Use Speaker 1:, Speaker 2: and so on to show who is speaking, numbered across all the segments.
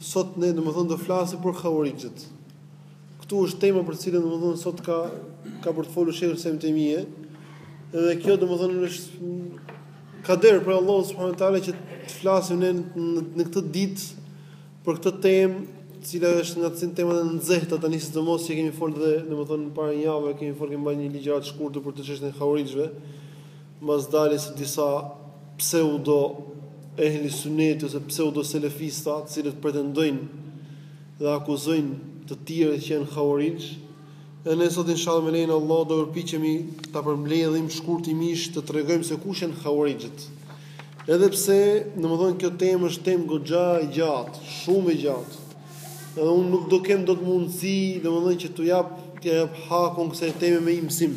Speaker 1: Sot ne domethënë do flasim për Haurixhët. Këtu është tema për të cilën domethënë sot ka ka për të folur Shejhul Islam Tejmije. Dhe kjo domethënë është kader prej Allahut subhanahu wa taala që të flasim ne në këtë ditë për këtë temë, e cila është nga të temat e nxehta tani sidomos që kemi folur dhe domethënë para një jave kemi folur kemi bërë një ligjëratë të shkurtër për të çështjen e Haurixhëve. mbas daljes së disa pseudo ehli sunneti ose pseudo selefista, të cilët pretendojnë dhe akuzojnë të tjerët që janë haurixh, dhe ne sot inshallah me lejen e Allahut do përpiqemi ta përmbledhim shkurtimisht të tregojmë se kush janë haurixhët. Edhe pse, domethënë kjo temë është temë goxha e gjatë, shumë e gjatë. Edhe unë nuk do kem dot mundësi, domethënë që t'u jap t'u jap hakun kësaj teme me imtësi.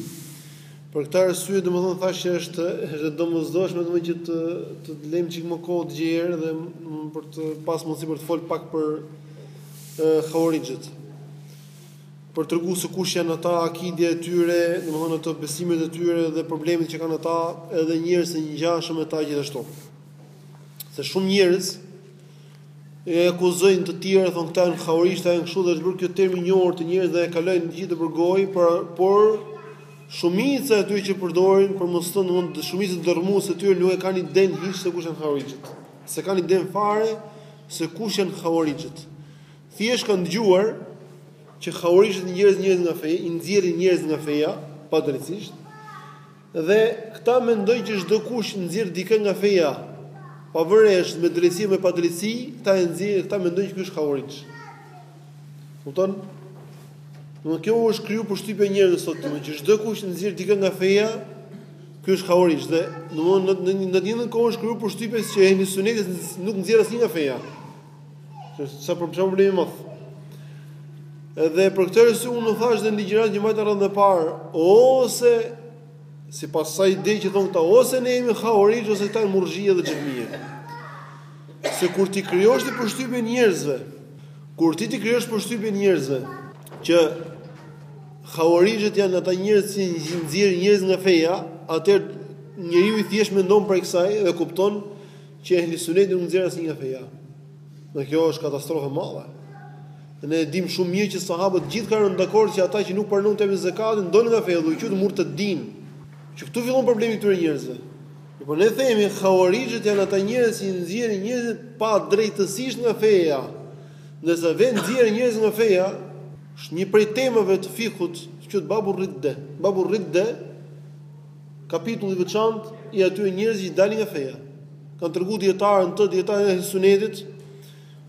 Speaker 1: Për këtë arsye domethënë thashë që është është e domosdoshme domethënë që të të të lëmë çik më kohë të gjerë dhe për të pas mundësi për të fol pak për ë Haurixhët. Për tregu se kush janë ata, akidja e tyre, domethënë ato besimet e tyre dhe problemet që kanë ata edhe njerëz të ngjashëm me ta gjithashtu. Se shumë njerëz e akuzojnë të tjerë, thonë këta janë haurixhë, këta janë kështu dhe është bërë kjo term i njohur te njerëzit dhe e kalojnë gjithë nëpër gojë, por por shumica e tyre që përdorin për mos thënë mund të shumica dërrmuese e tyre nuk e kanë idenë hiç se kush janë haurixhët. S'e kanë idenë fare se kush janë haurixhët. Thjesht kanë dëgjuar që haurixhët nxjerrin njerëz nga feja, i nxjerrin njerëz nga feja, padrejtësisht. Dhe këta mendojnë që çdokush nxjerr dikë nga feja, pavarësisht me drejtësi apo me padrejtësi, këta e nxjerrin, këta mendojnë që ky është haurixh. Kupton? Domthonë kjo është kriju përshtypja e njerëzve sot, domthonë që çdokush nxjerr dikë nga feja, ky është haurixh dhe domthonë në në në të njëjtën kohë është kriju përshtypja që ehli suneti nuk nxjerr asnjë nga feja. Që është problem i madh. Edhe për këtë arsye unë u thash dhe në ligjëratën që mbajta herën e parë, ose sipas asaj ideje që thonë këta, ose ne jemi haurixh, ose këta janë murxhia dhe xhehmija. Se kur ti krijosh këtë përshtypje njerëzve, kur ti t'i krijosh përshtypjen njerëzve, që haurixhët janë ata njerëz që nxjerrin njerëz nga feja, atëherë njeriu i thjeshtë mendon prej kësaj dhe kupton, Që ehli sunneti nuk nxjerr asnjë nga feja. Dhe kjo është katastrofë e madhe. Dhe ne e dimë shumë mirë që sahabët gjithë kanë rënë dakord që ata që nuk pranuan të japin zakatin dolën nga feja, u quajtën murtedin. Që këtu fillon problemi i këtyre njerëzve. Dhe po ne themi haurixhët janë ata njerëz që nxjerrin njerëzit padrejtësisht nga feja. Ndërsa vetë nxjerrja e njerëzve nga feja, është një prej temave të fikhut, quhet babu rridde. Babu rridde Kapitull i veçantë i atyre njerëzve që dalin nga feja. Kanë treguar dietarët në të dietarët e sunetit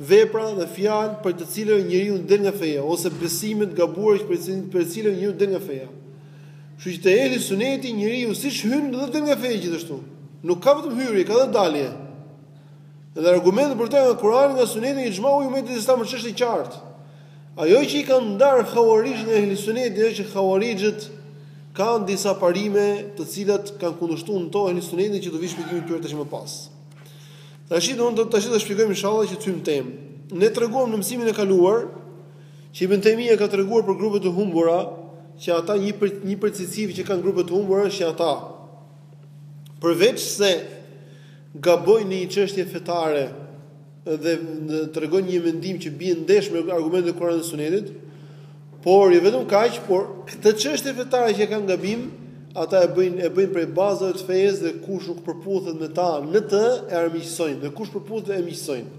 Speaker 1: vepra dhe fjalë prej të cilave njeriu del nga feja ose besime të gabuara që prej të cilave njeriu del nga feja. Kështu që te ehli suneti njeriu siç hyn dhe del nga feja gjithashtu. Nuk ka vetëm hyrje, ka edhe dalje. Dhe argumentet për të nga Kurani nga Suneti ixhmai i umetit islam është çështë e qartë. Ajo që i kanë ndarë Hauarixhët nga Ehli Suneti është që Hauarixhët kanë disa parime të cilat kanë kundërshtuar në to Ehli Sunetin që do vi shpjegimi i tyre tash më pas. Tash do të tash do të shpjegojmë inshallah këtë temë. Ne treguam në mësimin e kaluar që Ibn Taymija ka treguar për grupet e humbura që ata një prej një prej cilësive që kanë grupet e humbura është që ata përveç se gabojnë në një çështje fetare dhe tregojnë një mendim që bie ndesh me argumentet e Kuranit dhe Sunetit, por jo vetëm kaq, por këtë çështje fetare që kanë gabim, ata e bëjnë e bëjnë prej bazave të fesë dhe kush nuk përputhet me ta në të e armiqësojnë dhe kush përputhet e miqësojnë.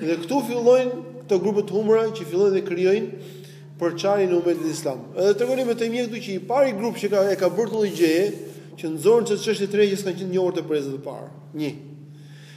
Speaker 1: Dhe këtu fillojnë këto grupe të humra që fillojnë dhe krijojnë përçarjen e umetit islam. Edhe tregon Ibn Tejmija këtu që i pari grup që ka e ka bërë këtë gjë, që nxorën çështje të reja që s'kanë qenë njohur te brezat e parë. Një.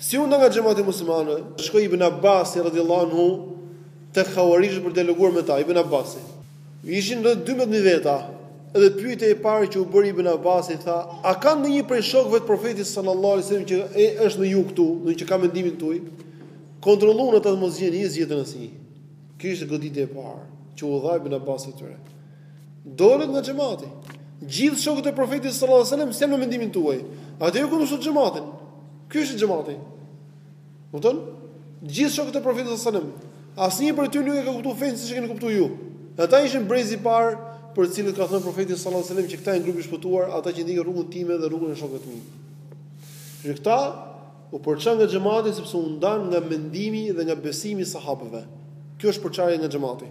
Speaker 1: Si u ndanë nga xhamati i muslimanëve? Shkoi Ibn Abbasi radhiyallahu anhu tek Khawarijët për të dialoguar me ta, Ibn Abbasi. Ishin rreth dymbëdhjetë mijë veta, dhe pyetja e parë që u bëri Ibn Abbasi tha, A ka ndonjë prej shokëve të Profetit sallallahu alaihi wasallam që e, është me ju këtu, domethënë që ka mendimin tuaj? Kontrolluan ata të mos gjejnë hiç s'gjetën asnjë. Kjo ishte goditja e parë që u dha Ibn Abbasi atyre. Dolët nga xhamati. Gjithë shokët e Profetit sallallahu alajhi wasallam s'janë në mendimin tuaj. Atëherë ju kundërshtoni xhamatin. Ky është xhamati. Kupton? Gjithë shokët e Profetit sallallahu alajhi wasallam, asnjë prej tyre nuk e ka kuptuar fenë siç e keni kuptuar ju. Ata ishin brezi i parë për të cilët ka thënë profeti sallallahu alajhi wasallam që këta janë grupi i shpëtuar, ata që ndjekin rrugën time dhe rrugën e shokëve të mi. Dhe këta u përçan nga xhamati sepse u ndan nga mendimi dhe nga besimi i sahabëve. Kjo është përçarje nga xhamati.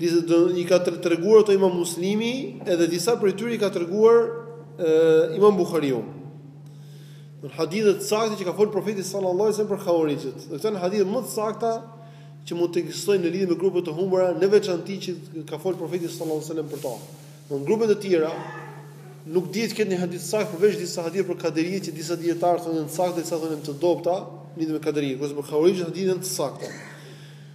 Speaker 1: i ka treguar ato Imam Muslimi edhe disa prej tyre i ka treguar Imam Buhariu. Në hadithe të sakta që ka folur profeti sallallahu alajhi wasallam për Khawarijët. Dhe këto janë hadithe më të sakta që mund të ekzistojnë në lidhje me grupet e humbura, në veçanti që ka folur profeti sallallahu alajhi wasallam për to. Në grupet e tjera nuk dihet të ketë një hadith të saktë përveç disa hadithe për Kaderitë që disa dietarë thonë të sakta, disa thonë të dobta, lidhur me Kaderitë, kurse për Khawarijët hadithe të sakta.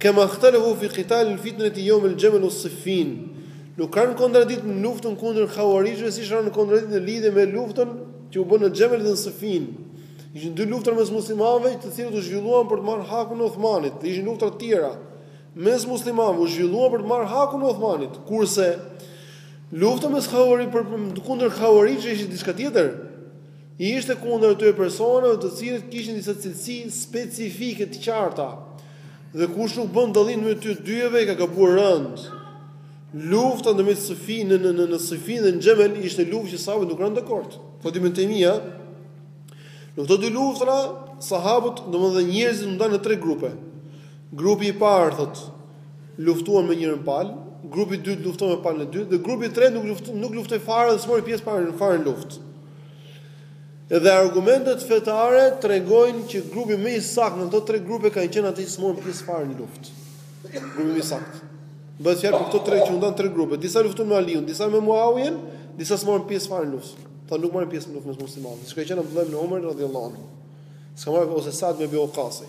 Speaker 1: Kema ihtalafu fi qital al-fitnati yawm al-jamal was-siffin. Nuk kanë kontradiktë në luftën kundër Khawarijve siç kanë kontradiktë në lidhje me luftën që u bë në Jamal dhe në Siffin. Ishin dy luftra mes muslimanëve, të cilat u zhvilluan për të marrë hakun e Uthmanit, dhe ishin luftra të tjera mes muslimanëve, u zhvilluan për të marrë hakun e Uthmanit, kurse lufta mes Khawarijve pra kundër Khawarijve ishte diçka tjetër. Ishte kundër atyre personave të cilët kishin disa cilësi specifike të qarta. Dhe kush nuk bën dallim ndërmjet tyre dyjave ka gabuar rëndë. Lufta ndërmjet Siffi në në në në Siffin dhe në Xhemel ishte luftë që sahabët nuk ranë dakord. Tha Ibn Tejmia. Në këto dy luftra sahabët, domethënë njerëzit u ndanë në tre grupe. Grupi i parë thot luftuan me njërën palë, grupi i dytë luftoi me palën e dytë dhe grupi i tretë nuk luftoi nuk luftoi fare dhe s'mori pjesë fare në fare në luftë. Dhe argumentet fetare tregojnë që grupi më i saktë në ato tre grupe kanë qenë ata që s'morën pjesë fare në luftë. Grupi më i saktë. Bëhet fjalë për këto tre që u ndanë tre grupe. Disa luftuan me Aliun, disa me Muawien, disa s'morën pjesë fare në luftë. Ata nuk morën pjesë në luftën e muslimanëve. Siç ka qenë Abdullah ibn Umar radhiyallahu anhu. S'ka marrë ose Sa'd ibn Ebi Uekasi.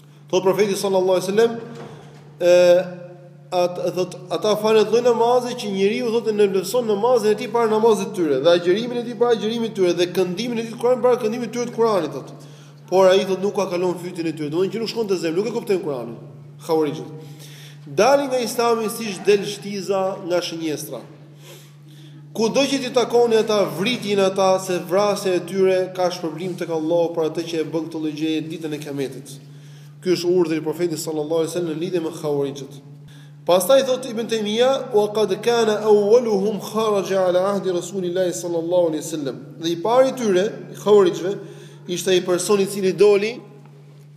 Speaker 1: Thot profeti sallallahu alaihi wasallam, atë thot ata falin atë lloj namazi që njeriu thot e nënvlerëson namazin e tij para namazit të tyre dhe agjërimin e tij para agjërimit të tyre dhe këndimin e tij të Kuranit para këndimit të tyre të Kuranit thot. Por ai thot nuk ua kalon fytin e tyre, domethënë që nuk shkon te zemra, nuk e kuptojnë Kuranin. Khawarijët. Dalin nga Islami siç del shtiza nga shënjestra. Kudo që t'i takoni ata vritini ata se vrasja e tyre ka shpërblim tek Allahu për atë që e bën këtë lloj gjëje ditën e Kiametit. Ky është urdhri i Profetit sallallahu alejhi ue sellem në lidhje me Khawarijët. Pastaj thot Ibn Taymija, "Wa qad kana awwaluhum kharaja ala ahdi Rasulillahi sallallahu alejhi dhe sellem." Dhe i pari i tyre, i Khawarijëve, ishte ai person i cili doli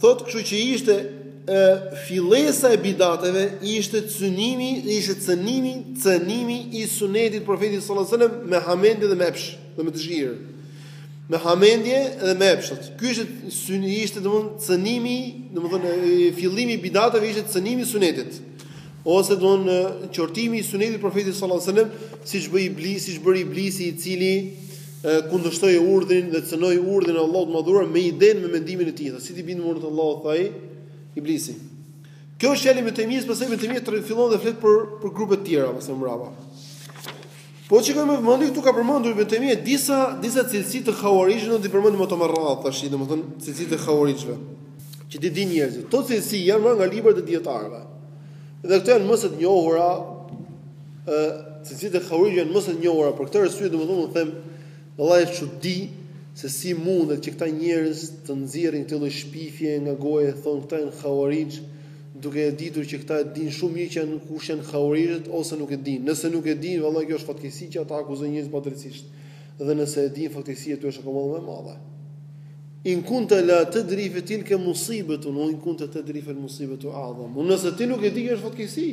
Speaker 1: Thotë kështu që ishte ë fillesa e bidateve ishte cënimi ishte cënimi cënimi i sunetit profetit sallallahu alajhi wasallam me hamendje dhe me epsh dhe me dëshirë me hamendje dhe me epsh ky ishte syni ishte domthon cënimi domthon fillimi i bidateve ishte cënimi i sunetit ose domthon qortimi i sunetit profetit sallallahu alajhi wasallam siç bëri iblisi siç bëri iblisi i cili kundërshtoi urdhrin dhe cënoi urdhrin e Allahut të Madhëruar me idenë, me mendimin e tij, tha, si t'i bindem urdhrit të Allahut, tha ai, iblisi. Kjo është fjala e Ibn Tejmies, pastaj Ibn Tejmia fillon dhe flet për për grupe të tjera, pastaj mbrapa. Po shikoni me vëmendje këtu ka përmendur Ibn Tejmia disa disa cilësi të Khawarijve, do t'i përmendim ato me radhë tash, domethënë cilësi të Khawarijve. Që t'i dinë njerëzit, këto cilësi janë marrë nga librat e dietarëve. Dhe këto janë mëse të njohura, ë cilësitë e havarixhëve janë më së njohura për këtë arsye domethënë u them vallahi është çudi se si mundet që këta njerëz të nxjerrin këtë lloj shpifje nga goja e thonë këta janë havarixh duke e ditur që këta e dinë shumë mirë që janë kush janë havarixhët ose nuk e dinë nëse nuk e dinë vallahi kjo është fatkeqësi që ata akuzojnë njerëz padrejtësisht dhe nëse e dinë fatkeqësia e tyre është akoma më e madhe in kunta la tadri fa tilka musibatun wa in kunta tadri fal musibatu a'zam nëse ti nuk e di kjo është fatkeqësi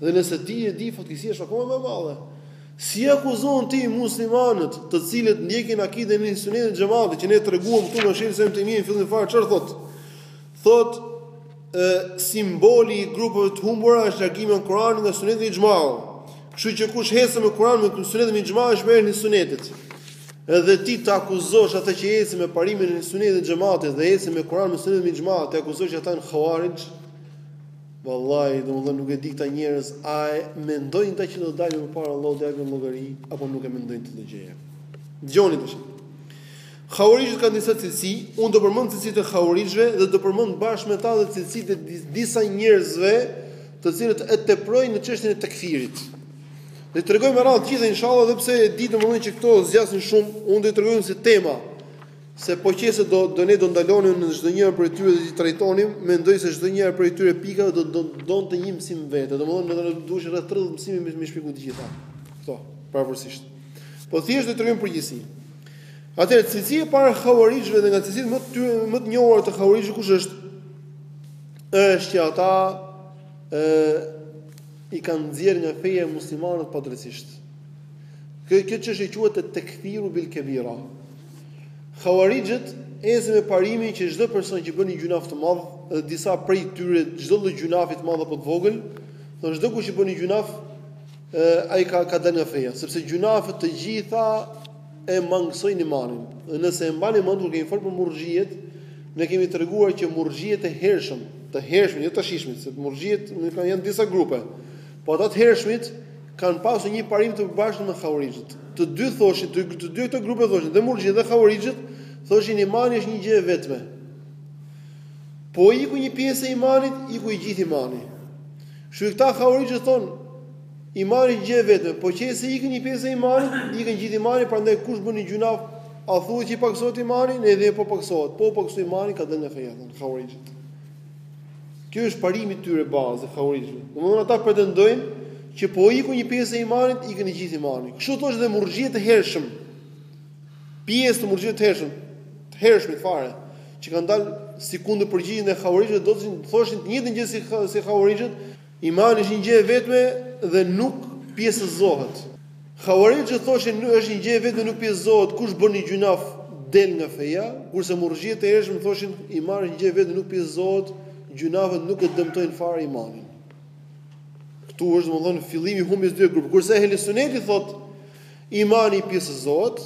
Speaker 1: Dhe nëse ti e di fatkeqësia është akoma më e madhe. Si akuzon ti muslimanët, të cilët ndjekin akiden e sunetit e xhematit që ne treguam këtu në shembull se më të mirë fillim fare çfarë thot? Thotë simboli i grupeve të humbura është largimi nga Kurani nga suneti e ixhmau. Kështu që kush ecën me Kur'anin me sunetin e ixhmaun është me ehli sunetin. Edhe ti të akuzosh atë që ecën me parimin e sunetit e xhematit dhe ecën me Kur'anin me sunetin e ixhmaun, të akuzosh që ata janë havarixh. Vallahi, domethënë nuk e di këta njerëz a e mendojnë këta që do të dalin përpara Allahut dhe japin llogari apo nuk e mendojnë këtë gjë. Dëgjoni tash. Havarixhët kanë disa cilësi, unë do përmend cilësitë e havarixhëve dhe do përmend bashkë me ta edhe cilësitë e disa njerëzve, të cilët e teprojnë në çështjen e tekfirit. Do i tregojmë me radhë të gjitha inshallah, edhe pse e di domethënë që këto zgjasin shumë, unë do t'i tregoj si tema. Se po qe se do do ne do ndalonim në çdo njërën prej tyre dhe t'i trajtonim, mendoj se çdo njëra prej këtyre pikave do do donte një mësim vetë. Domethënë do të duhej rreth 30 mësime me i shpjegu të gjitha kto, pavarësisht. Po thjesht do t'i tregojmë në përgjithësi. Atëherë cilësia e parë e havarixhëve dhe nga cilësitë më të më të njohura të havarixhëve kush është? Është që ata ë i kanë nxjerrë nga feja muslimanët padrejtësisht. Kjo kjo çështje quhet tekfiru bil kebira. Havarixhët ecin me parimin që çdo person që bën një gjynaf të madh dhe disa prej tyre çdo lloj gjynafi të madh apo të vogël, thonë çdo kush që bën një gjynaf, ai ka ka dalë nga feja, sepse gjynafet të gjitha e mangësojnë imanin. Dhe nëse e mbani mend kur kemi folur për murxhiet, ne kemi treguar që murxhiet e hershëm, të hershmit, jo të tashishmit, se murxhiet kanë janë disa grupe. Po ata të hershmit kanë pasur një parim të përbashkët me havarixhët. Të dy thoshin, të, të dy këto grupe thoshin, dhe murxhiet dhe havarixhët thoshin imani është një gjë e vetme. Po iku një pjesë e imanit, iku i gjithë imani. Kështu që këta havarixhët thon imani është një gjë e vetme, po qe se ikën një pjesë e imanit, ikën gjithë imani, prandaj kush bën një gjynaf, a thuhet që i pakësohet imani, ne dhe po pakësohet. Po u pakësu imani ka dalë nga feja, thon havarixhët. Kjo është parimi i tyre bazë i havarixhëve. Domthonë ata pretendojnë që po iku një pjesë e imanit, ikën i gjithë imani. Kështu thoshin edhe murxhiet e hershëm. Pjesë të murxhiet të hershëm, të hershmit fare, që kanë dalë si kundërpërgjigje ndaj havarixhëve, do të thoshin të njëjtën gjë si si havarixhët, Imani është një gjë e vetme dhe nuk pjesëzohet. Khawarixhët thoshin imani është një gjë e vetme nuk pjesëzohet, kush bën një gjynaf del nga feja, kurse murxhiet e hershëm thoshin imani është një gjë e vetme nuk pjesëzohet, gjynafet nuk e dëmtojnë fare imanin. Këtu është domethënë fillimi i humbjes së dy grupeve. Kurse ehli suneti thotë Imani pjesëzohet,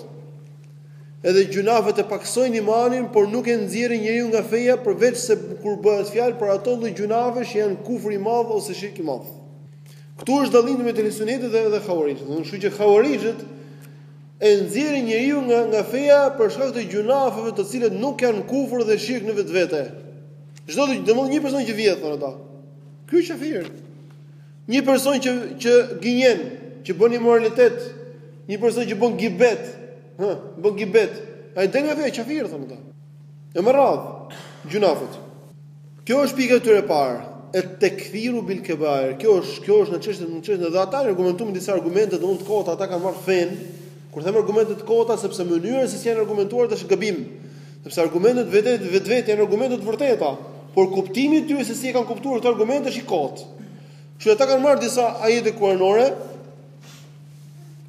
Speaker 1: edhe gjunafet e pakësojnë imanin, por nuk e nxjerrin njeriu nga feja përveç se kur bëhet fjalë për ato lloj gjunafesh që janë kufër i madh ose shirk i madh. Këtu është dallimi mes Ehlisunetit dhe edhe Hawarixhëve. Do të thotë që Hawarixhët e nxjerrin njeriu nga nga feja për shkak të gjunafeve të cilat nuk janë kufër dhe shirk në vetvete. Çdo, domethënë një person që vjedh thonë ata. Ky është kafir. Një person që që gënjen, që bën imoralitet, një person që bën gibet, hë, bën gibet, ai del nga feja kafir thonë ata. E me radhë, gjunafet. Kjo është pika e tyre e parë, e tekfiru bil kebair. Kjo është, kjo është në çështjen, në çështjen dhe ata argumentuan, me disa argumente, domthonë të kota, ata kanë marrë, thënë, Kur them argumente të kota sepse mënyra se si janë argumentuar është gabim, sepse argumentet vetë në vetvete janë argumente të vërteta, por kuptimi i tyre se si e kanë kuptuar këto argumente është i kotë. Kështu ata kanë marrë disa ajete kuranore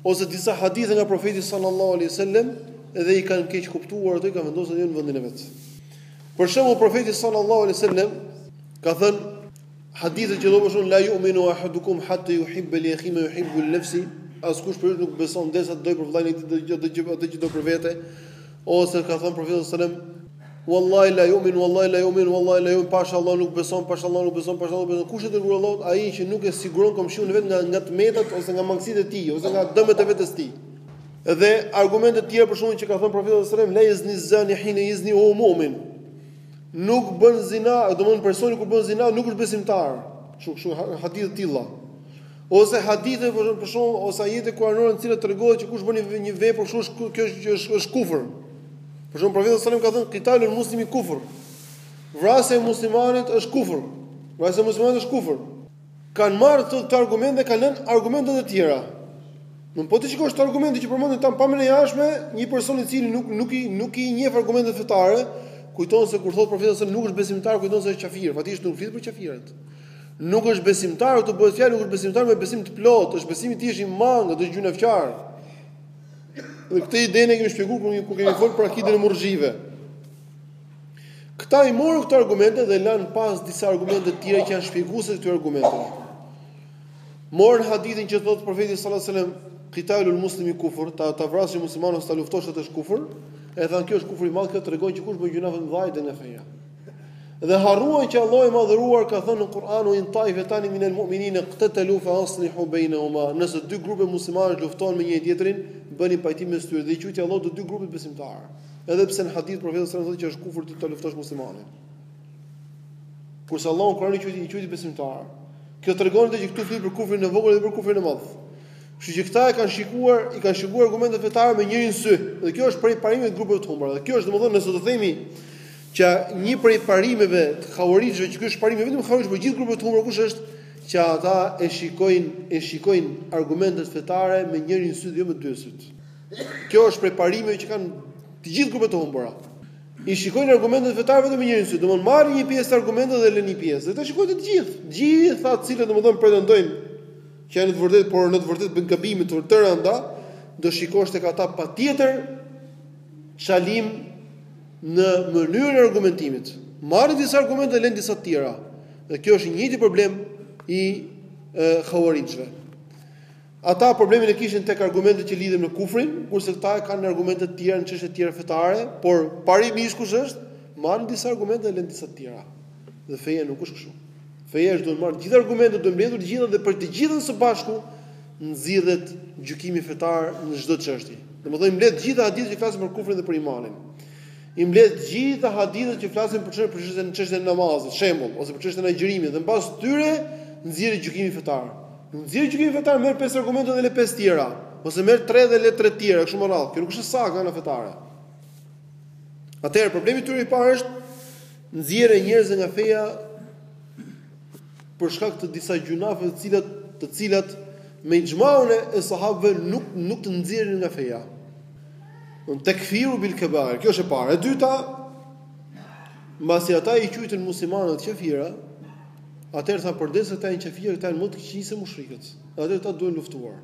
Speaker 1: ose disa hadithe nga profeti sallallahu alaihi wasallam dhe i kanë keqkuptuar ato, i kanë vendosur jo në vendin e vet. Për shembull profeti sallallahu alaihi wasallam ka thënë Hadithet që, domethënë, la juminu ahadukum hatta juhibbe li ekhihi ma juhibbu li nefsihi, askush prej jush nuk beson, derisa të dojë për vëllain e tij atë që do për vete, ose ka thënë profeti alejhi selam, Wallahi la yumin, wallahi la yumin, wallahi la yumin, pasha Allah nuk beson, pasha Allah nuk beson, pasha Allah nuk beson. Kush, o i dërguar i Allahut? Ai që nuk e siguron komshiun e vet nga nga të metat ose nga mangësitë e tij, ose nga dëmet e vetes tij. Dhe argumente të tjera për shembull që ka thënë profeti sallallahu alajhi wasallam, la yazni zani hina yazni wa huwa mu'min. nuk bën zina, domthon personi kur bën zina nuk është besimtar. Kështu kështu hadithe të tilla. Ose hadithe për shembull, për shembull ose ajete kuranore në të cilat tregohet që kush bën një vepër kështu është kjo është është, është kufër. Për shembull profeti sallallahu alajhi wasallam ka thënë qitalul muslimi kufër. Vrasja e muslimanit është kufër. Vrasja e muslimanit është kufër. Kanë marrë këto këto argumente dhe kanë lënë argumentet e tjera. Në qoftë, po t'i shikosh këto argumente që përmendëm tani, në pamjen e jashtme, një person i cili nuk nuk i nuk i njeh argumentet fetare, kujton se kur thotë profeti se nuk është besimtar, kujton se është kafir, faktikisht nuk flet për kafirët. Nuk është besimtar, këtu bëhet fjalë nuk është besimtar me besim të plotë, është besimi i tij është i mangët, është gjunafqar. Dhe këtë ide ne kemi shpjeguar kur kemi fol për akiden e murxhive. Këta i morën këto argumente dhe lanë pas disa argumente të tjera që janë shpjeguese të këtyre argumenteve. Morën hadithin që thotë profeti sallallahu alajhi wasallam, "Qitalul muslimi kufur", ta ta vrasë muslimanin ose ta luftosh atë është kufur. E thanë kjo është kufri i madh, kjo tregon që kush bën gjunahe të mëdha del nga feja. Dhe harruan që Allahu i madhëruar ka thënë në Kur'an ue in taifetani min al mu'minin iqtatalu fa aslihu bainahuma. Nëse dy grupe besimtarë luftojnë me njëri tjetrin, bëni pajtim mes tyre dhe i quajti Allahu të dy grupet besimtarë. Edhe pse në hadith profeti sallallahu alajhi wasallam thotë që është kufër të të luftosh muslimanin. Kurse Allahu në Kur'an i quajti i quajti besimtar. Kjo tregon se këtu flet për kufrin e vogël dhe jo për kufrin e madh. Kështu që këta e kanë shikuar, i kanë shikuar argumentet fetare me njërin sy. Dhe kjo është prej parimeve të grupeve të humbura. Dhe kjo është domethënë nëse do të themi që një prej parimeve të hauarixhëve që ky s'është parim vetëm hauarixh po gjithë grupet e humbura kush është që ata e shikojnë e shikojnë argumentet fetare me njërin sy dhe jo me dy sytë. Kjo është prej parimeve që kanë të gjithë grupet e humbura. I shikojnë argumentet fetare vetëm me njërin sy, domthonë marrin një pjesë të argumenteve dhe lënë një pjesë. Dhe t'i shikojmë të gjithë, të gjithë ata të cilët domthonë pretendojnë që janë të vërtetë, por në të vërtetë bëjnë gabime të të rënda, do shikosh tek ata patjetër çalim në mënyrën e argumentimit. Marrin disa argumente dhe lënë disa të tjera. Dhe kjo është i njëjti problem i e, hauarixhëve. Ata problemin e kishin tek argumentet që lidhen me kufrin, kurse këta e kanë argumente të tjera në çështje të tjera fetare, por parimisht kush është? Marrin disa argumente dhe lënë disa të tjera. Dhe feja nuk është kështu. Feja është duhet marrë të gjitha argumentet, duhet mbledhur të gjitha dhe prej të gjithave së bashku nxirret gjykimi fetar në çdo çështje. Domethënë mbledh të gjitha hadithet që flasin për kufrin dhe për imanin. I mbledh të gjitha hadithet që flasin për çështjen për çështjen e çështjen e namazit, shembull, ose për çështjen e agjërimit dhe mbas tyre nxirret gjykimi fetar. Nxjerr gjykimin fetar, merr pesë argumente dhe le pesë tjera, ose merr tre dhe le tre tjera, kështu me radhë. Kjo nuk është e saktë nga ana fetare. Atëherë problemi i tyre i parë është nxjerrja e njerëzve nga feja për shkak të disa gjynaheve të cilat të cilat me ixhmaun e sahabëve nuk nuk të nxjerrin nga feja. Et-tekfiru bil kebair, kjo është e para. E dyta, mbasi ata i quajtën muslimanët qafira, Atëherë thanë përderisa këta janë qafira këta janë më të këqinj se mushrikët. Atëherë këta duhen luftuar.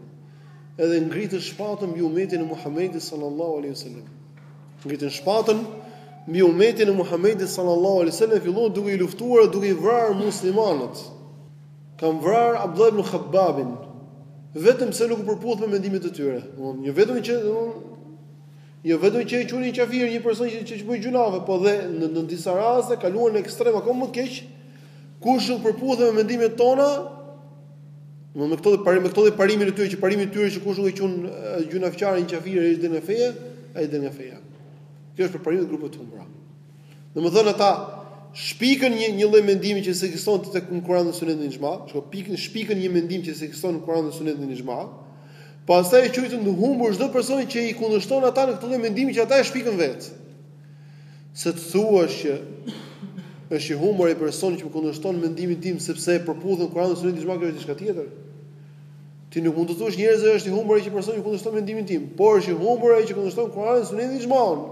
Speaker 1: Edhe ngritën shpatën mbi umetin e Muhamedit sallallahu alaihi wasallam. Ngritën shpatën mbi umetin e Muhamedit sallallahu alaihi wasallam filluan duke i luftuar duke i vrarë muslimanët. Kan vrarë Abdullah ibn Khabbabin vetëm se nuk u përputh me mendimet e tyre. Domthonë, jo vetëm që Jo vetëm që e quanin kafir një person që që bën gjynahe, po dhe në, në disa raste kaluan në ekstrem akoma më të keq. Kush nuk përputhet me mendimet tona, do me këto parim me këto parimin e tyre që parimi i tyre që kush nuk e quan gjynahqarin kafir ai është dalë nga feja, ai dalë nga feja. Kjo është prej parimeve të grupit të humbur. Domethënë ata shpikën një një lloj mendimi që s'ekziston tek Kurani dhe Suneti, Ixhmai, shpikën shpikën një mendim që s'ekziston në Kuran dhe Sunet e Ixhma. Pastaj e quajtën të humbur çdo person që i kundërshton ata në këtë lloj mendimi që ata e shpikën vetë. Se të thuash që është i humbur ai person që kundërshton mendimin tim sepse përputhet me Kur'anin dhe Sunetin e Ixhmaun është diçka tjetër. Ti nuk mund t'u thuash njerëzve është i humbur ai që person që kundërshton mendimin tim, por është i humbur ai që kundërshton Kur'anin dhe Sunetin e Ixhmaun.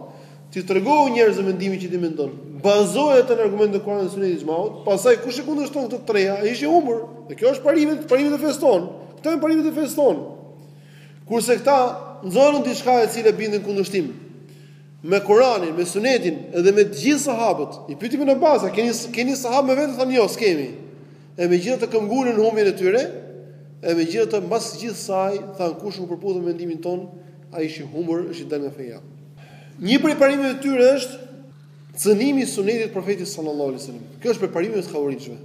Speaker 1: Ti tregoju njerëzve mendimin që ti mendon. Bazoje atë në argumentin e Kuranit dhe Sunetit dhe Ixhmaut, pastaj kush e kundërshton këto të treja, ai është i humbur. Dhe kjo është parimi, parimet e fesë tonë. Këto janë parimet e fesë tonë. Kurse këta nxorën diçka e cila binte në kundërshtim me Kur'anin, me Sunetin dhe me të gjithë sahabët. I pyeti Ibn Abasi, keni keni sahabë me vete, thanë jo, s'kemi. E megjithatë këmbëngulën në humbjen e tyre, e megjithatë mbas gjithë kësaj thanë kush nuk përputhet me mendimin tonë, ai është i humbur, është i dalë nga feja. Një prej parimeve të tyre është cënimi i sunetit të profetit sallallahu alaihi wasallam. Kjo është prej parimeve të havarixhëve.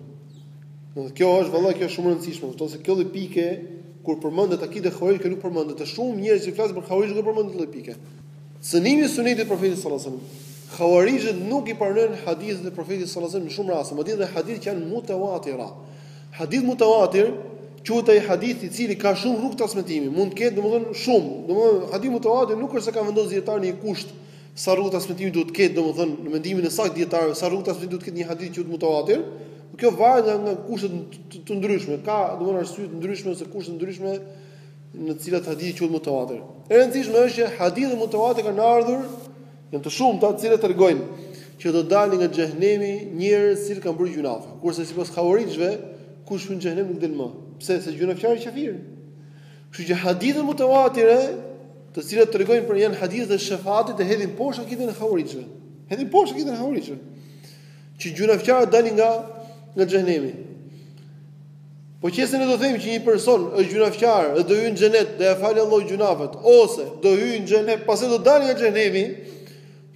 Speaker 1: Do të kjo është vëllai kjo është shumë e rëndësishme, do të thotë se kjo lloj pike kur përmendet akideja e havarixhëve nuk përmendet te shumë njerëz që flasin për havarixhët nuk përmendin këtë lloj pike. Cënimi i sunetit të profetit sallallahu alaihi wasallam. Havarixhët nuk i pranojnë hadithet e profetit sallallahu alaihi wasallam në shumë raste, madje edhe hadithe që janë mutawatira. Hadith mutawatir quhet ai hadith i cili ka shumë rrugë transmetimi, mund të ketë domethënë shumë, domethënë hadith mutawatir nuk është se kanë vendosur dijetarët një kusht sa rrugë transmetimi duhet të ketë, domethënë në mendimin e saktë të dijetarëve sa rrugë transmetimi duhet të ketë një hadith që të jetë mutawatir, por kjo varet nga nga kushte të ndryshme, ka domethënë arsye të ndryshme ose kushte të ndryshme në të cilat hadithi quhet mutawatir. E rëndësishme është që hadithet mutawatir kanë ardhur Janë të shumta të cilat tregojnë që do dalin nga xhehenemi njerëz të cilët kanë bërë gjynahe. Kurse sipas havarixhëve, kush hyn në xhehenem nuk del më. Pse? Se gjynahqari është kafir. Kështu që hadithet mutawatire, të cilat tregojnë për janë hadithet e shefatit, e hedhin poshtë akiden e havarixhëve. Hedhin poshtë akiden e havarixhëve. Që gjynahqarët dalin nga nga xhehenemi. Po qe se ne do themi që një person është gjynahqar dhe do hyjë në xhenet, do ia falë Allahu gjynahet, ose do hyjë në xhehenem, pastaj do dalë nga xhehenemi,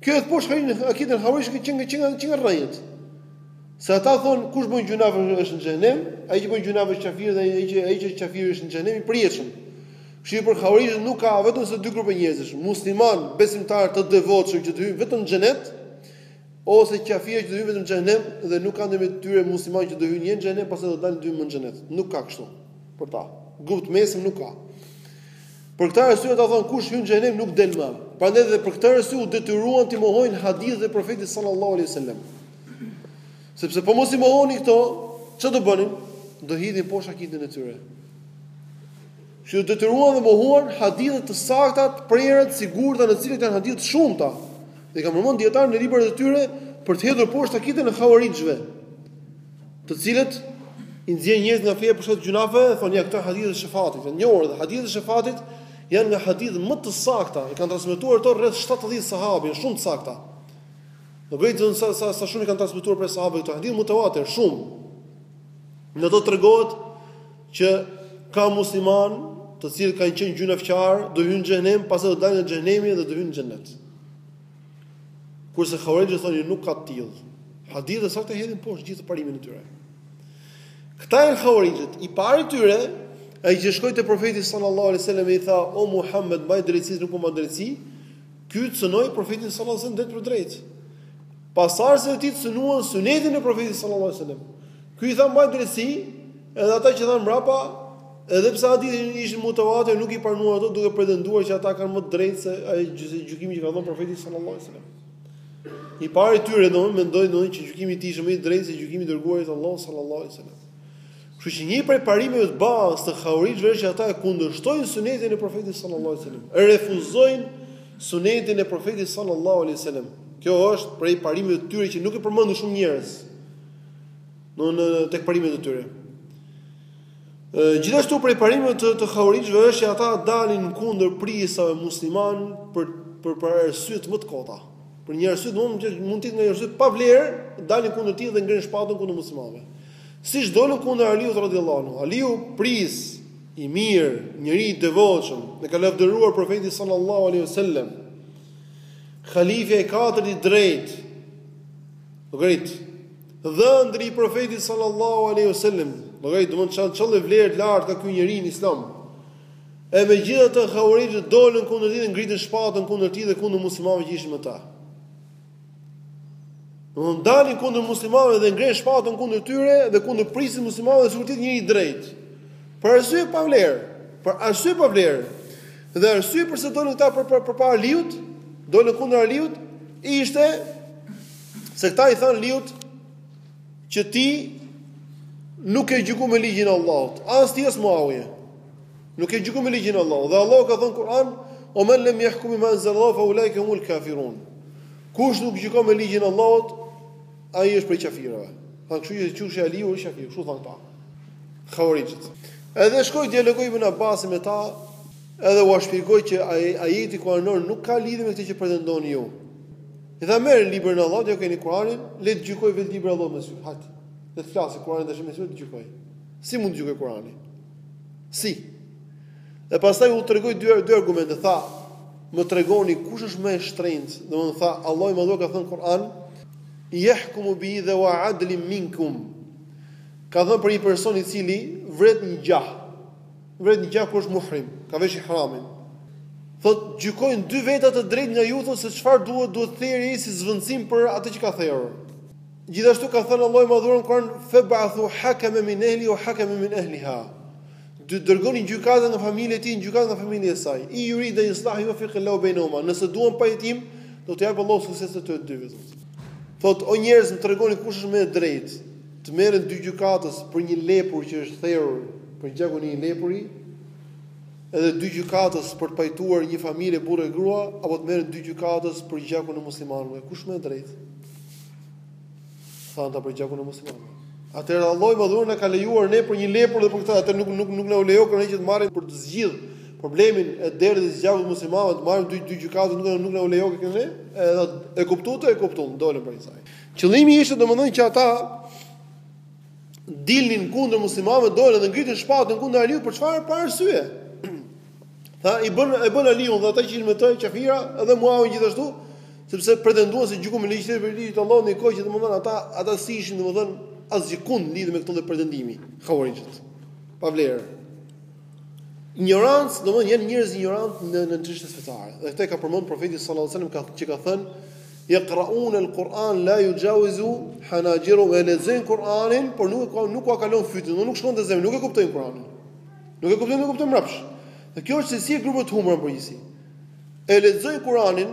Speaker 1: kjo e hedh poshtë akiden e havarixhëve që nga që nga që nga rrënjët. Se ata thonë kush bën gjynah është në xhehenem, ai që bën gjynah është kafir dhe ai që ai që është kafir është në xhehenem i përjetshëm. Kështu për havarixhët nuk ka vetëm se dy grupe njerëzish, muslimanë, besimtarë të devotshëm që do hyjnë vetëm në xhenet, Ose qafirë që do hyjnë vetëm në xhehenem dhe nuk ka ndërmjet tyre musliman që do hyjnë në xhehenem pastaj do dalin do hyjnë në xhenet. Nuk ka kështu. Për ta. Grup të mesëm nuk ka. Për këtë arsye ata thonë kush hyn në xhehenem nuk del më. Prandaj dhe për këtë arsye u detyruan t'i mohojnë hadithet e profetit sallallahu alaihi wasallam. Sepse po mos i mohonin këto, çfarë do bënin? Do hidhin poshtë akidën e tyre. Që u detyruan dhe mohuan hadithe të sakta, të prera, të sigurta në të cilat janë hadithe të shumta. Dhe i kanë përmend dijetarët në librat e tyre për të hedhur poshtë akiden e Khawarijve, të cilët i nxjerrin njerëzit nga feja për shkak të gjynaheve dhe thonë ja këto hadithe të shefatit, janë njohur dhe hadithet e shefatit janë nga hadithet më të sakta, i kanë transmetuar ato rreth 70 sahabe, janë shumë të sakta. Domethënë sa, sa, sa shumë i kanë transmetuar prej sahabëve këto hadithe, mutawatir, shumë. Në to tregohet që ka musliman të cilët kanë qenë gjynafqar do hyjnë në xhenem pastaj do dalin nga xhenemi dhe do hyjnë në xhenet kurse havarixhët thonë jo, nuk ka të tillë hadithe të sakta hedhin poshtë gjithë parimin e tyre këta janë havarixhët i pari i tyre ai që shkoi te profeti sallallahu alaihi wasallam i tha o muhammed mbaj drejtësi nuk po mban drejtësi ky cënoi profetin sallallahu alaihi wasallam drejtpërdrejt pasardhësit e tij cënuan sunetin e profetit sallallahu alaihi wasallam Ky i tha mbaj drejtësi, edhe ata që erdhën mbrapa, edhe pse hadithet ishin mutawatir, nuk i pranuan ato duke pretenduar që ata kanë më të drejtë se ai gjykimi që ka dhënë profeti sallallahu alajhi wasallam. I pari i tyre domethënë mendoi domethënë që gjykimi i tij është më i drejtë se gjykimi i të dërguarit të Allahut sallallahu alajhi wasallam. Kështu që një prej parimeve bazë të Khawarixhëve është që ata e kundërshtojnë sunetin e profetit sallallahu alajhi wasallam, e refuzojnë sunetin e profetit sallallahu alajhi wasallam. Kjo është prej parimeve të tyre që nuk e përmendin shumë njerëz. në në tek parimet e tyre. Ë gjithashtu prej parimeve të të havarixhëve është që ata dalin kundër prijësave musliman për për për arsyet më të kota. Për një arsye domethënë që mund të jetë një arsye pa vlerë, dalin kundër tij dhe ngrenë shpatën kundër muslimanëve. Siç dolën kundër Aliut radhiyallahu anhu. Aliu prijës i mirë, njeri i devotshëm, e ka lavdëruar profeti sallallahu alaihi wasallam. Khalifja i katërt i drejtë, Llogarit. Dhëndri i Profetit sallallahu alaihi wasallam, llogarit domethënë çfarë vlere të lartë ka ky njeri në Islam. E megjithatë khawarixhët dolën kundër tij dhe ngritën shpatën kundër tij dhe kundër muslimanëve që ishin me ta. Domethënë dalin kundër muslimanëve dhe ngrenë shpatën kundër tyre dhe kundër prijësit të muslimanëve edhe sikur të jetë njeri i drejtë. Për arsye pa vlerë, për arsye pa vlerë. Dhe arsye përse dolën këta përpara Aliut, dolën kundër Aliut, ishte se këta i thanë Aliut që ti nuk e gjyku me ligjin e Allahut, as ti as Muawije. Nuk e gjyku me ligjin e Allahut. Dhe Allahu ka thënë Kur'an, "Wa men lem yahkum bima anzalallahu fa ulaika humul kafirun." Kush nuk gjykon me ligjin e Allahut, Ai është prej qafirëve. Thanë kështu që qyshi Aliu është qafir, kështu thanë këta. Khawarijit. Edhe shkoi dialogoi ibn Abbasi me ta, edhe ua shpjegoi që ai ajeti kuranor nuk ka lidhje me këtë që pretendoni ju. I tha merreni librin e Allahut, ja keni Kur'anin, le të gjykoj vetë libri i Allahut mes jush. Hajt. Le të flasë Kur'ani tash mes jush të gjykoj. Si mund të gjykoj Kur'ani? Si? Dhe pastaj u tregoi dy dy argumente, tha, më tregoni kush është më i shtrenjtë? Domthonë tha, Allahu i madhëruar ka thënë Kur'an, "Yahkumu bihi dhewa adlin minkum." Ka thënë për një person i cili vret një gjah. Vret një gjah kur është muhrim, ka vesh ihramin. Thot gjykojnë dy veta të drejtë nga ju thot se çfarë duhet duhet theri si zvendësim për atë që ka therur. Gjithashtu ka thënë Allahu i madhëruar në Kur'an, "Fab'athu hakaman min ahlihi wa hakaman min ahliha." Dy dërgoni gjykatës nga familja e tij, gjykatës nga familja e saj. In yurida islahan yuwaffiq Allahu bejnahuma. Nëse duan pajtim, do të japë Allahu sukses te të dy vetë. Thot o njerëz, më tregoni kush është më e drejtë. Të merren dy gjykatës për një lepur që është therur për gjakun e një lepuri, edhe dy gjykatës për të pajtuar një familje burrë e grua, apo të merren dy gjykatës për gjakun e muslimanëve, kush më e drejtë? Thanë ata për gjakun e muslimanëve. Atëherë Allahu i madhëruar na ka lejuar ne për një lepur dhe për këtë atë nuk nuk nuk na u lejoka ne që të marrim për të zgjidh problemin e derdhjes së gjakut muslimanëve të marrim dy dy gjykatë nuk nuk na u lejoka ne edhe e kuptuat e kuptuam dolën prej kësaj. Qëllimi ishte domethënë që ata dilnin kundër muslimanëve dolën dhe ngritën shpatën kundër Aliut për çfarë pa arsye. Tha i bën e bën Aliun dhe ata që ishin me të qafira edhe Muawijen gjithashtu, sepse pretenduan se gjykuan me ligj tjetër prej ligjit të Allahut në kohë që domethënë ata ata s'kishin domethënë asgjë kund lidhur me këtë lloj pretendimi, khawarijit. Pa vlerë. Injorancë, domethënë janë njerëz injorantë në në çështje fetare. Dhe këtë ka përmend profeti sallallahu alajhi wasallam ka që ka thënë yaqraun alquran la yujawizu hanajirahum e lexojnë quranin por nuk nuk ua kalon fytin nuk shkon te zemra nuk e kuptojnë quranin Nuk e kuptojnë, e kuptojnë mbrapsht. Dhe kjo është cilësi e grupeve të humbura në përgjithësi. E lexojnë Kur'anin,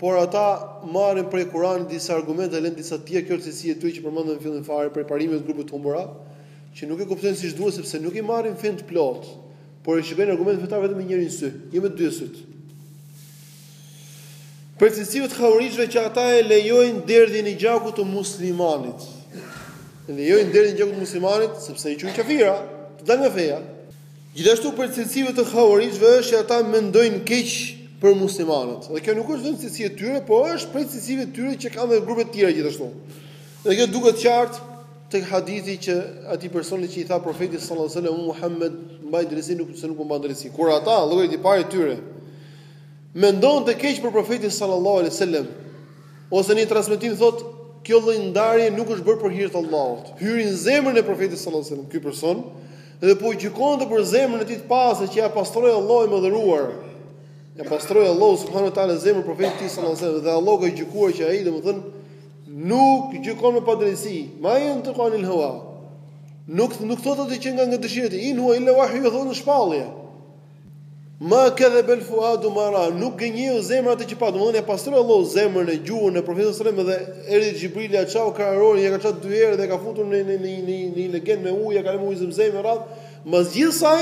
Speaker 1: por ata marrin prej Kur'anit disa argumente dhe lënë disa të tjera, kjo është cilësi e tyre që përmendëm në fillim fare për parimet e grupeve të humbura, që nuk e kuptojnë siç duhet sepse nuk e marrin fenë të plotë, por e shikojnë argumentin fetar vetëm me njërin sy, jo me dy sytë. Prej cilësive të havarixhëve që ata e lejojnë derdhjen e gjakut të muslimanit. E lejojnë derdhjen e gjakut të muslimanit sepse i quajnë qafira, të dalë nga feja. Gjithashtu prej cilësive të havarixhëve është që ata mendojnë keq për muslimanët. Dhe kjo nuk është vetëm cilësi e tyre, por është prej cilësive të tyre që kanë edhe grupe të tjera gjithashtu. Dhe kjo duket qartë tek hadithi që atij personi që i tha profetit sallallahu alajhi wasallam Muhammed mbaj drejtësi nuk se nuk po mban drejtësi. Kur ata llogarit, i pari i tyre mendonte keq për profetin sallallahu alaihi wasallam ose në transmetim thotë kjo lloj ndarje nuk është bërë për hir të Allahut. Hyri në zemrën e profetit sallallahu alajhi wasallam ky person dhe po gjykonte për zemrën e tij të pastër që ja pastroi Allahu i madhëruar. Ja pastroi Allahu subhanahu wa taala zemrën e profetit të tij sallallahu alajhi wasallam dhe Allahu ka gjykuar që ai domethënë nuk gjykon me padrejtësi. Ma jantiku anil hawa. Nuk nuk thotë atë që nga nga dëshirat e in hua illa wahyu thonë shpallje. Ma kadhaba al fuadu ma ra, nuk gënjeu zemra atë që pa, domethënë e pastroi Allahu zemrën e gjuhën e profetit sallallahu alajhi wasallam dhe erdhi Xhibrili ja çau kraharorin, ja ka çau dy herë dhe e ka futur në në në në një legen me ujë, ja ka larë me ujë zemzem me radhë. Mbas gjithë kësaj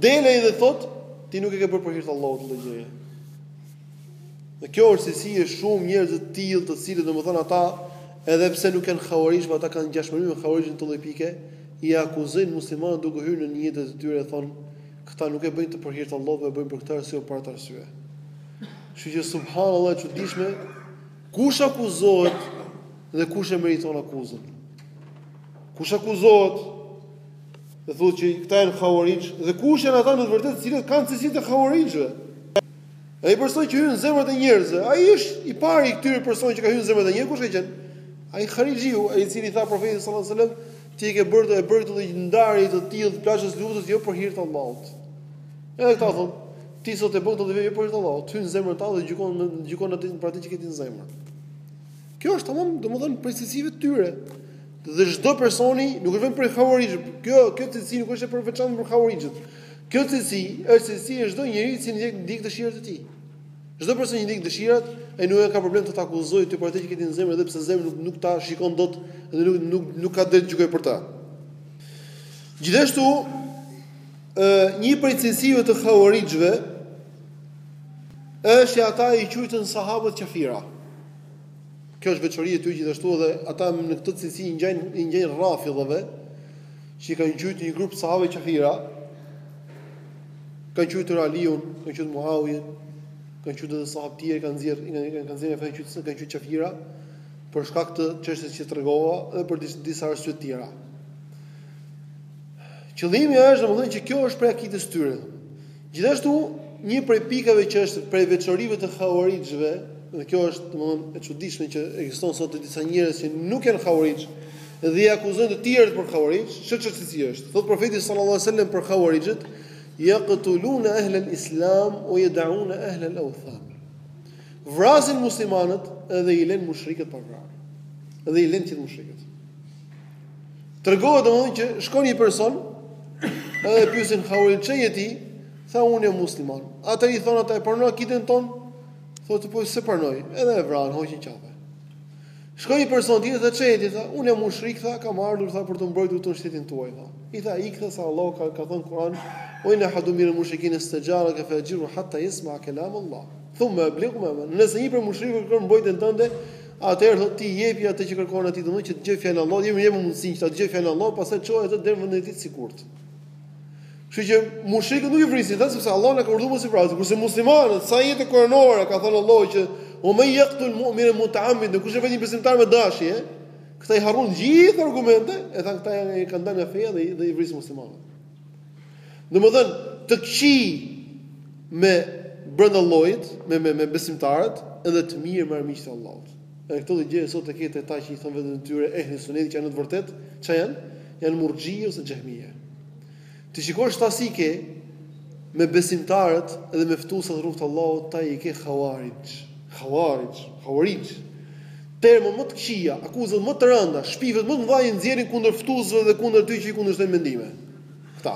Speaker 1: del ai dhe thotë, ti nuk e ke bërë për hir të Allahut këtë gjë. Dhe kjo është cilësi e shumë njerëz të tillë, të cilët domethënë ata edhe pse nuk janë havarixh, por ata kanë ngjashmëri me havarixhët në këtë lloj pike, i akuzojnë muslimanët duke hyrë në nijetet e tyre e thonë Këta nuk e bëjnë këtë për hir të Allahut, por e bëjnë për këtë arsye apo për atë arsye. Kështu që subhanallahu e çuditshme, kush akuzohet dhe kush e meriton akuzën? Kush akuzohet? Dhe thotë që këta janë havarixh dhe kush janë ata në të vërtetë të cilët kanë cilësitë e havarixhëve? Ai person që hyn në zemrat e njerëzve, ai është i pari i këtyre personave që ka hyrë në zemrat e njerëzve, kush ka qenë? Ai harixhiu, ai i cili i tha profetit sallallahu alajhi wasallam, Ti e ke bërë, e bërë këtë lloj ndarje të tillë të plaçkës së luftës jo për hir të Allahut. Edhe këta thonë, ti sot e bën këtë vepër jo për hir të Allahut, hyn në zemrën tënde dhe gjykon me gjykon atë për atë që ke ti në zemër. Kjo është tamam, domethënë prej cilësive të tyre. Dhe çdo personi nuk është vetëm për havarixhët. Kjo kjo cilësi nuk është e përveçantë për havarixhët. Kjo cilësi është cilësi e çdo njeriu që ndjek ndjek dëshirën e tij. Çdo person që ndjek dëshirat, ai nuk e ka problem të të akuzojë ty për atë që ke ti në zemër edhe pse zemra nuk nuk ta shikon dot dhe nuk nuk nuk ka të drejtë të gjykojë për të. Gjithashtu ë një prej cilësive të havarixhëve është që ata i quajtën sahabët qafira. Kjo është veçori e tyre gjithashtu dhe ata në këtë cilësi i ngjajnë i ngjajnë rrafidhëve që kanë quajtur një grup sahabë qafira. Kanë quajtur Aliun, kanë quajtur Muawijen, kanë quajtur edhe sahabë të tjerë, i kanë nxjerrë, kanë kanë nxjerrë nga feja i kanë quajt qafira për shkak të çështjes që tregova dhe për disa disa arsye të tjera. Qëllimi është domethënë që kjo është prej akidës së tyre. Gjithashtu, një prej pikave që është prej veçorive të Hawarijve, dhe kjo është domethënë e çuditshme që ekziston sot te disa njerëz që nuk janë Hawarij, dhe i akuzojnë të tjerët për Khawarij, çështja siç është. Thotë profeti sallallahu alaihi wasallam për Khawarijët, "Yaqtulun ahl al-islam wa yad'un ahl al-awthan." Vrasin muslimanët dhe i lënë mushrikët pa vrarë. Dhe i lënë qetë mushrikët. Tregohet domethënë që shkon një person edhe e pyesin Khawarij ç'je ti? Tha unë jam musliman. Ata i thonë ata e pranon akiden ton? Thotë po se pranoj. Edhe e vranë, e hoqën qafe. Shkoi një person tjetër dhe ç'je ti tha, unë jam mushrik tha, kam ardhur tha për të mbrojtur te shteti juaj tha. I tha ik tha se Allahu ka ka thënë në Kur'an, wa in ahadun minal mushrikin istajaraka fa ajirhu hatta yasma kalam Allah. Thumma ablighhu ma. Nëse një prej mushrikëve kërkon mbrojtjen tënde, atëherë thotë ti jepi atë që kërkon atij, domethënë që të dëgjojë fjalën e Allahut, jepi jepi mundësinë që ta dëgjojë fjalën e Allahut, pastaj çoje atë deri në vendin e tij të sigurt. Kështu që mushrikët nuk i vrisnin thanë sepse Allahu na ka urdhëruar s'i vrasim, kurse muslimanët sa ajete kuranore ka thënë Allahu që wa man yaqtul mu'minan muta'ammidan, kush e vret një besimtar me dashje, këta i harruan gjithë argumente, e thanë këta janë kanë dalë nga feja dhe dhe i vrisnin muslimanët. Domethënë, të këqij me brenda llojit, me me me besimtarët, edhe të mirë me armiqtë e Allahut. Edhe këto gjëra sot i ke te ata që i thonë veten tyre ehli sunetit që janë në të vërtetë, ça janë? Janë murxhije ose xehmije. T'i shikosh ata si i ke me besimtarët dhe me ftuesat në rrugë të Allahut, ata i ke hawarixh. Hawarixh, hawarixh. Termat më të këqija, akuzat më të rënda, shpifjet më të mëdha i nxjerrin kundër ftuesve dhe kundër atyre që i kundërshtojnë në mendime. Këta.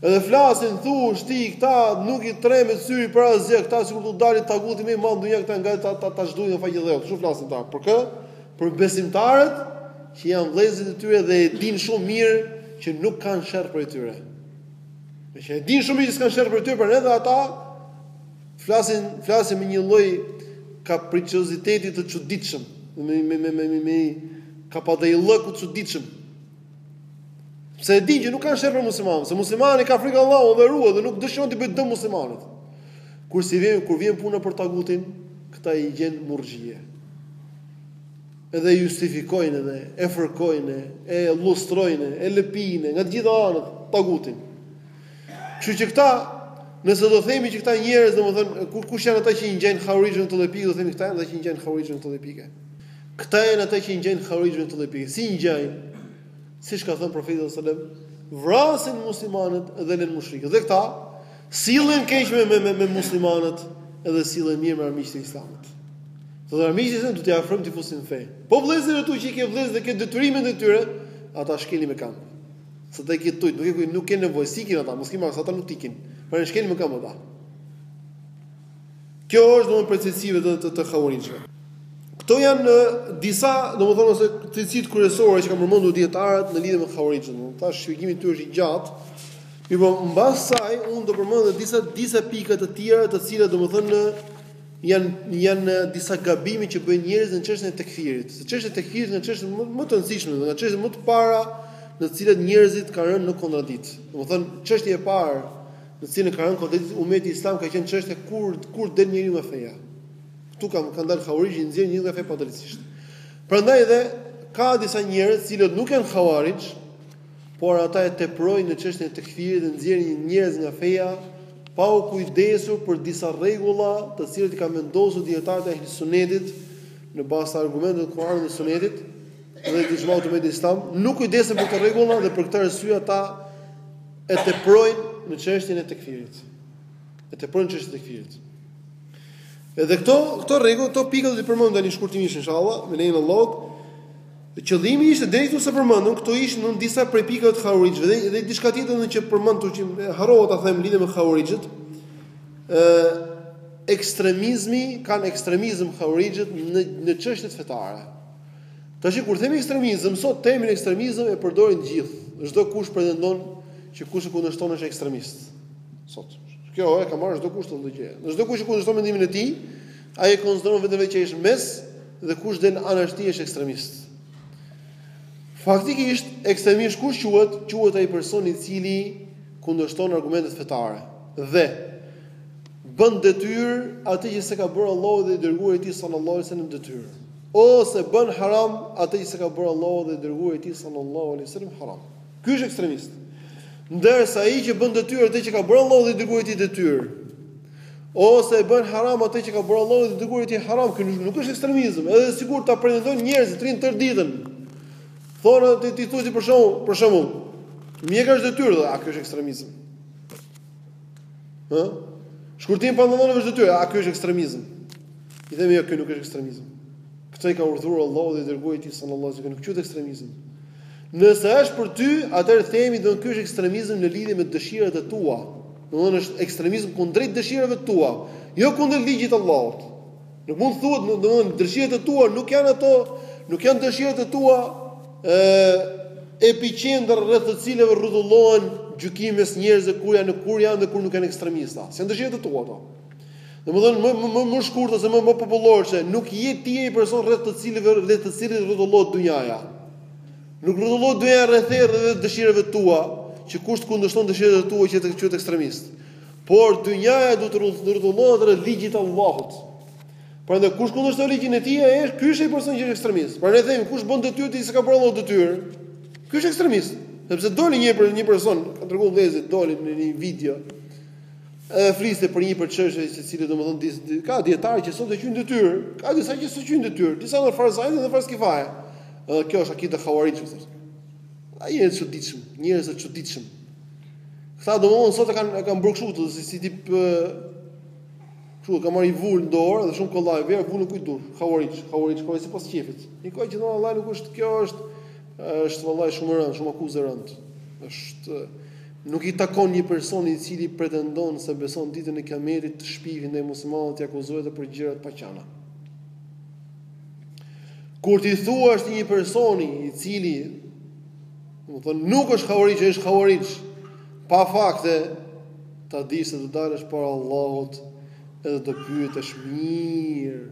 Speaker 1: Edhe flasin thua ti këta nuk i tremet syri për asgjë këta sikur t'u dali taguti më i madh në dunja këta kanë ta ta, ta zhdukin nga faqja dheut kështu flasin këta për kë për besimtarët që janë vëllezërit e tyre dhe e dinë shumë mirë që nuk kanë sherr prej tyre meqë e dinë shumë mirë që s'kanë sherr prej tyre edhe ata flasin flasin me një lloj kapriçoziteti të çuditshëm me me me me me, me kapadaillëk të çuditshëm Se e dinë që nuk kanë sherr prej muslimanëve, se muslimani ka frikë Allahun dhe ruhet dhe nuk dëshiron t'i bëjë dëm muslimanit. Kurse vjen kur vjen puna për tagutin, këta i gjen murxhie. Edhe e justifikojnë edhe e fërkojnë, e lustrojnë, e lëpijnë nga të gjitha anët tagutin. Kështu që këta, nëse do themi që këta njerëz, domethënë, kush janë ata që i ngjajnë hawarixhve në këtë pikë, do themi këta janë ata që i ngjajnë hawarixhve në këtë pikë. Këta janë ata që i ngjajnë havarixhëve të lëpi. Si i ngjajnë? Siç ka thënë profeti sallallahu alajhi wasallam, vrasin muslimanët dhe lënë mushrikët. Dhe këta sillen keq me me, me, me muslimanët dhe sillen mirë me armiqtë e Islamit. Do thotë armiqtë se do t'i afrojmë t'i fusim në fe. Po vëllezërit tu që i ke vëllezër dhe ke detyrimin e tyre, ata i shkelin me këmbë. Sa të ke tujt, nuk e kujt, nuk ke nevojë s'ikin ata, mos ki merak ata nuk t'ikin. Pra ne shkelin me këmbë ata. Kjo është domethënë prej cilësive të të, të havarixhëve. Këto janë disa, domethënë ose cilësit kryesore që kanë përmendur dietarët në lidhje me havarixhët. Siç thashë shpjegimi i tyre është i gjatë. Mirpo mbas saj unë do përmend edhe disa disa pika të tjera të cilat domethënë janë janë disa gabime që bëjnë njerëzit në çështjen e tekfirit. Se çështja e tekfirit është nga çështjet më, më të rëndësishme, nga çështjet më të para në të cilat njerëzit kanë rënë në kontradikt. Domethënë çështja e parë në të cilën ka rënë kontradikt umeti islam ka qenë çështja kur kur del njeriu nga feja. Ktu kanë kanë dalë havarixhët, nxjerrin njerëz nga feja padrejtisht. Prandaj dhe ka disa njerëz të cilët nuk janë havarixh, por ata e teprojnë në çështjen e tekfirit dhe nxjerrin njerëz nga feja pa u kujdesur për disa rregulla të cilat i kanë vendosur dietarët e Sunetit në bazë të argumenteve të Kuranit dhe Sunetit dhe të ixhmait të umetit islam, nuk kujdesen për këto rregulla dhe për këtë arsye ata e teprojnë në çështjen e tekfirit. E teprojnë çështjen e tekfirit. Edhe këto këto rregull, këto pika do t'i përmend tani shkurtimisht inshallah, me lejen e Allahut. Qëllimi ishte deri këtu se përmendëm, këto ishin disa prej pikave të Havarixhëve dhe dhe diçka tjetër që për pak që harrova ta them në lidhje me Havarixhët. ë ekstremizmi kanë ekstremizëm Havarixhët në në çështjet fetare. Tashi kur themi ekstremizëm, sot termin ekstremizëm e përdorin të gjithë. Çdo kush pretendon që kush e kundërshton është ekstremist. Sot. Kjo e ka marrë çdo kush të ndonjë gjë. Çdo kush që kundërshton mendimin e tij, ai e konsideron veten e vet që është mes dhe kush del anash tij është ekstremist. Faktikisht ekstremist kush quhet? Quhet ai person i cili kundërshton argumentet fetare dhe bën detyrë atë që s'e ka bërë Allahu dhe i dërguari i tij sallallahu alajhi wasallam detyrë. Ose bën haram atë që s'e ka bërë Allahu dhe i dërguari i tij sallallahu alaihi wasallam haram. Ky është ekstremist. Ndërsa ai që bën detyrë atë që ka bërë Allahu dhe i dërguari i tij detyrë, ose e bën haram atë që ka bërë Allahu dhe i dërguari i tij haram, ky nuk është ekstremizëm, edhe sikur ta pretendojnë njerëzit tërë tër ditën. Thonë ti ti thua për shembull, për shembull, mjekra është detyrë, a, ky është ekstremizëm? Ë? Shkurtimi i pantallonave është detyrë, a, ky është ekstremizëm? I themi jo, ky nuk është ekstremizëm. Këto i ka urdhëruar Allahu dhe i dërguari i tij sallallahu alaihi wasallam, nuk quhet ekstremizëm. Nëse është për ty, atëherë themi do ky është ekstremizëm në lidhje me dëshirat e tua. Domthonë është ekstremizëm kundrejt dëshirave të tua, jo kundrejt ligjit të Allahut. Nuk mund të thuhet, domethënë dëshirat e tua nuk janë ato, nuk janë dëshirat e tua ë epiqendër rreth të cilave rrotullohen gjykimi mes njerëzve kur janë kur janë dhe kur nuk janë ekstremista. S'janë dëshirat e tua ato. Domethënë më më më, më shkurt ose më më popullorçe nuk je ti ai person rreth të cilëve rreth të cilit rrotullohet dynjaja. Nuk rrotullohet dynjaja rreth dhe dëshirave të tua, që kush të kundërshton dëshirat e tua që të quhet ekstremist. Por dynjaja duhet të rrotullohet rreth ligjit të Allahut. Prandaj kush kundërshton ligjin e tij, ai është ky është ai person që është ekstremist. Pra ne themi kush bën detyrë atë që s'ka bërë Allahu detyrë. Ky është ekstremist. Sepse doli një për një person, kanë treguar vëllezërit, doli në një video. Edhe fliste për një për çështje e cila domethënë ka dietar që sot e quajnë detyrë, ka disa që s'e quajnë detyrë, disa në farz ajn dhe farz kifaje. Edhe kjo është akide e hauarixhëve. Ai është i çuditshëm, njerëz të çuditshëm. Këta domethënë sot e kanë kanë bërë kështu, si, si tip kështu, ka marrë një vulë në dorë dhe shumë kollaj, ia vë vulën kujt do, hauarixh, hauarixh, po sipas qejfit. Një gjë që vallahi nuk është, kjo është, është vallahi shumë e rëndë, shumë akuzë e rëndë. është, nuk i takon një personi i cili pretendon se beson ditën e kiametit të shpifë ndaj muslimanëve, t'i akuzojë dhe për gjëra të paqena. Kur ti thua për një personi i cili Domethënë nuk është hauarixh, është hauarixh pa fakte, ta di se do dalësh para Allahut edhe do pyetesh mirë.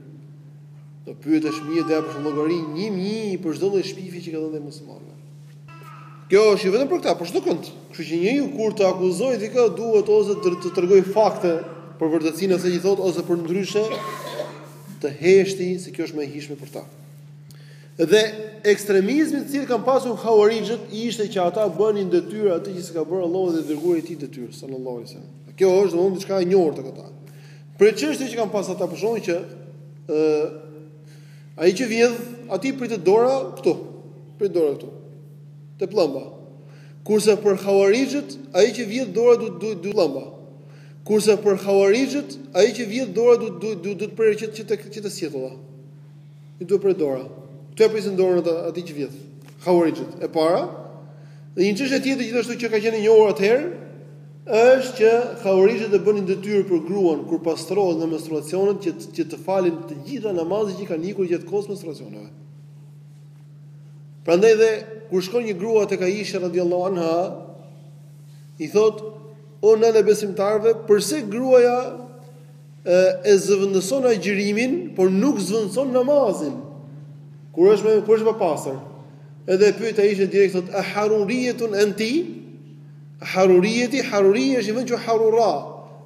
Speaker 1: Do pyetesh mirë dhe do japësh llogari 1000 për çdo lloj shpifje që ke ndaj muslimanëve. Kjo është jo vetëm për këta, por çdokënd. Kështu që njeriu kur të akuzojë dikë duhet ose të tregojë fakte për vërtetësinë e asaj që thotë ose përndryshe të heshti se kjo është më e hijshme për ta. Dhe ekstremizmi të cilin kanë pasur Hauarixhët ishte që ata bënin detyrë atë që s'ka bërë Allahu dhe i dërguari i tij detyrë sallallahu alaihi wasallam. Kjo është domethënë diçka e njohur tek ata. Prej çështjeve që kanë pas ata për shembull që ë ai që vjedh, atij i pritet dora këtu, pritet dora këtu. Te pëllëmba. Kurse për Hauarixhët, ai që vjedh dora duhet te pëllëmba. Kurse për Hauarixhët, ai që vjedh dora duhet duhet prerë që te që te sqetulla. I duhet prerë dora. Këtu ia presin dorën ata atij që vjedh. Hauarixhët. E para, dhe një çështje tjetër gjithashtu që ka qenë e njohur atëherë, është që Hauarixhët e bënin detyrë për gruan kur pastrohet nga menstruacionet që që të fali të gjitha namazet që i kanë ikur gjatë kohës së menstruacioneve. Prandaj dhe kur shkon një grua tek Aisha radhiyallahu anha, i thotë, "O nënë e besimtarëve, përse gruaja e zëvendëson agjërimin, por nuk zvendëson namazin. Kur është me kur është papastër. Edhe e pyet Aishja direkt thot a haruriyetun anti? Haruriyeti, haruri është një vend që harura.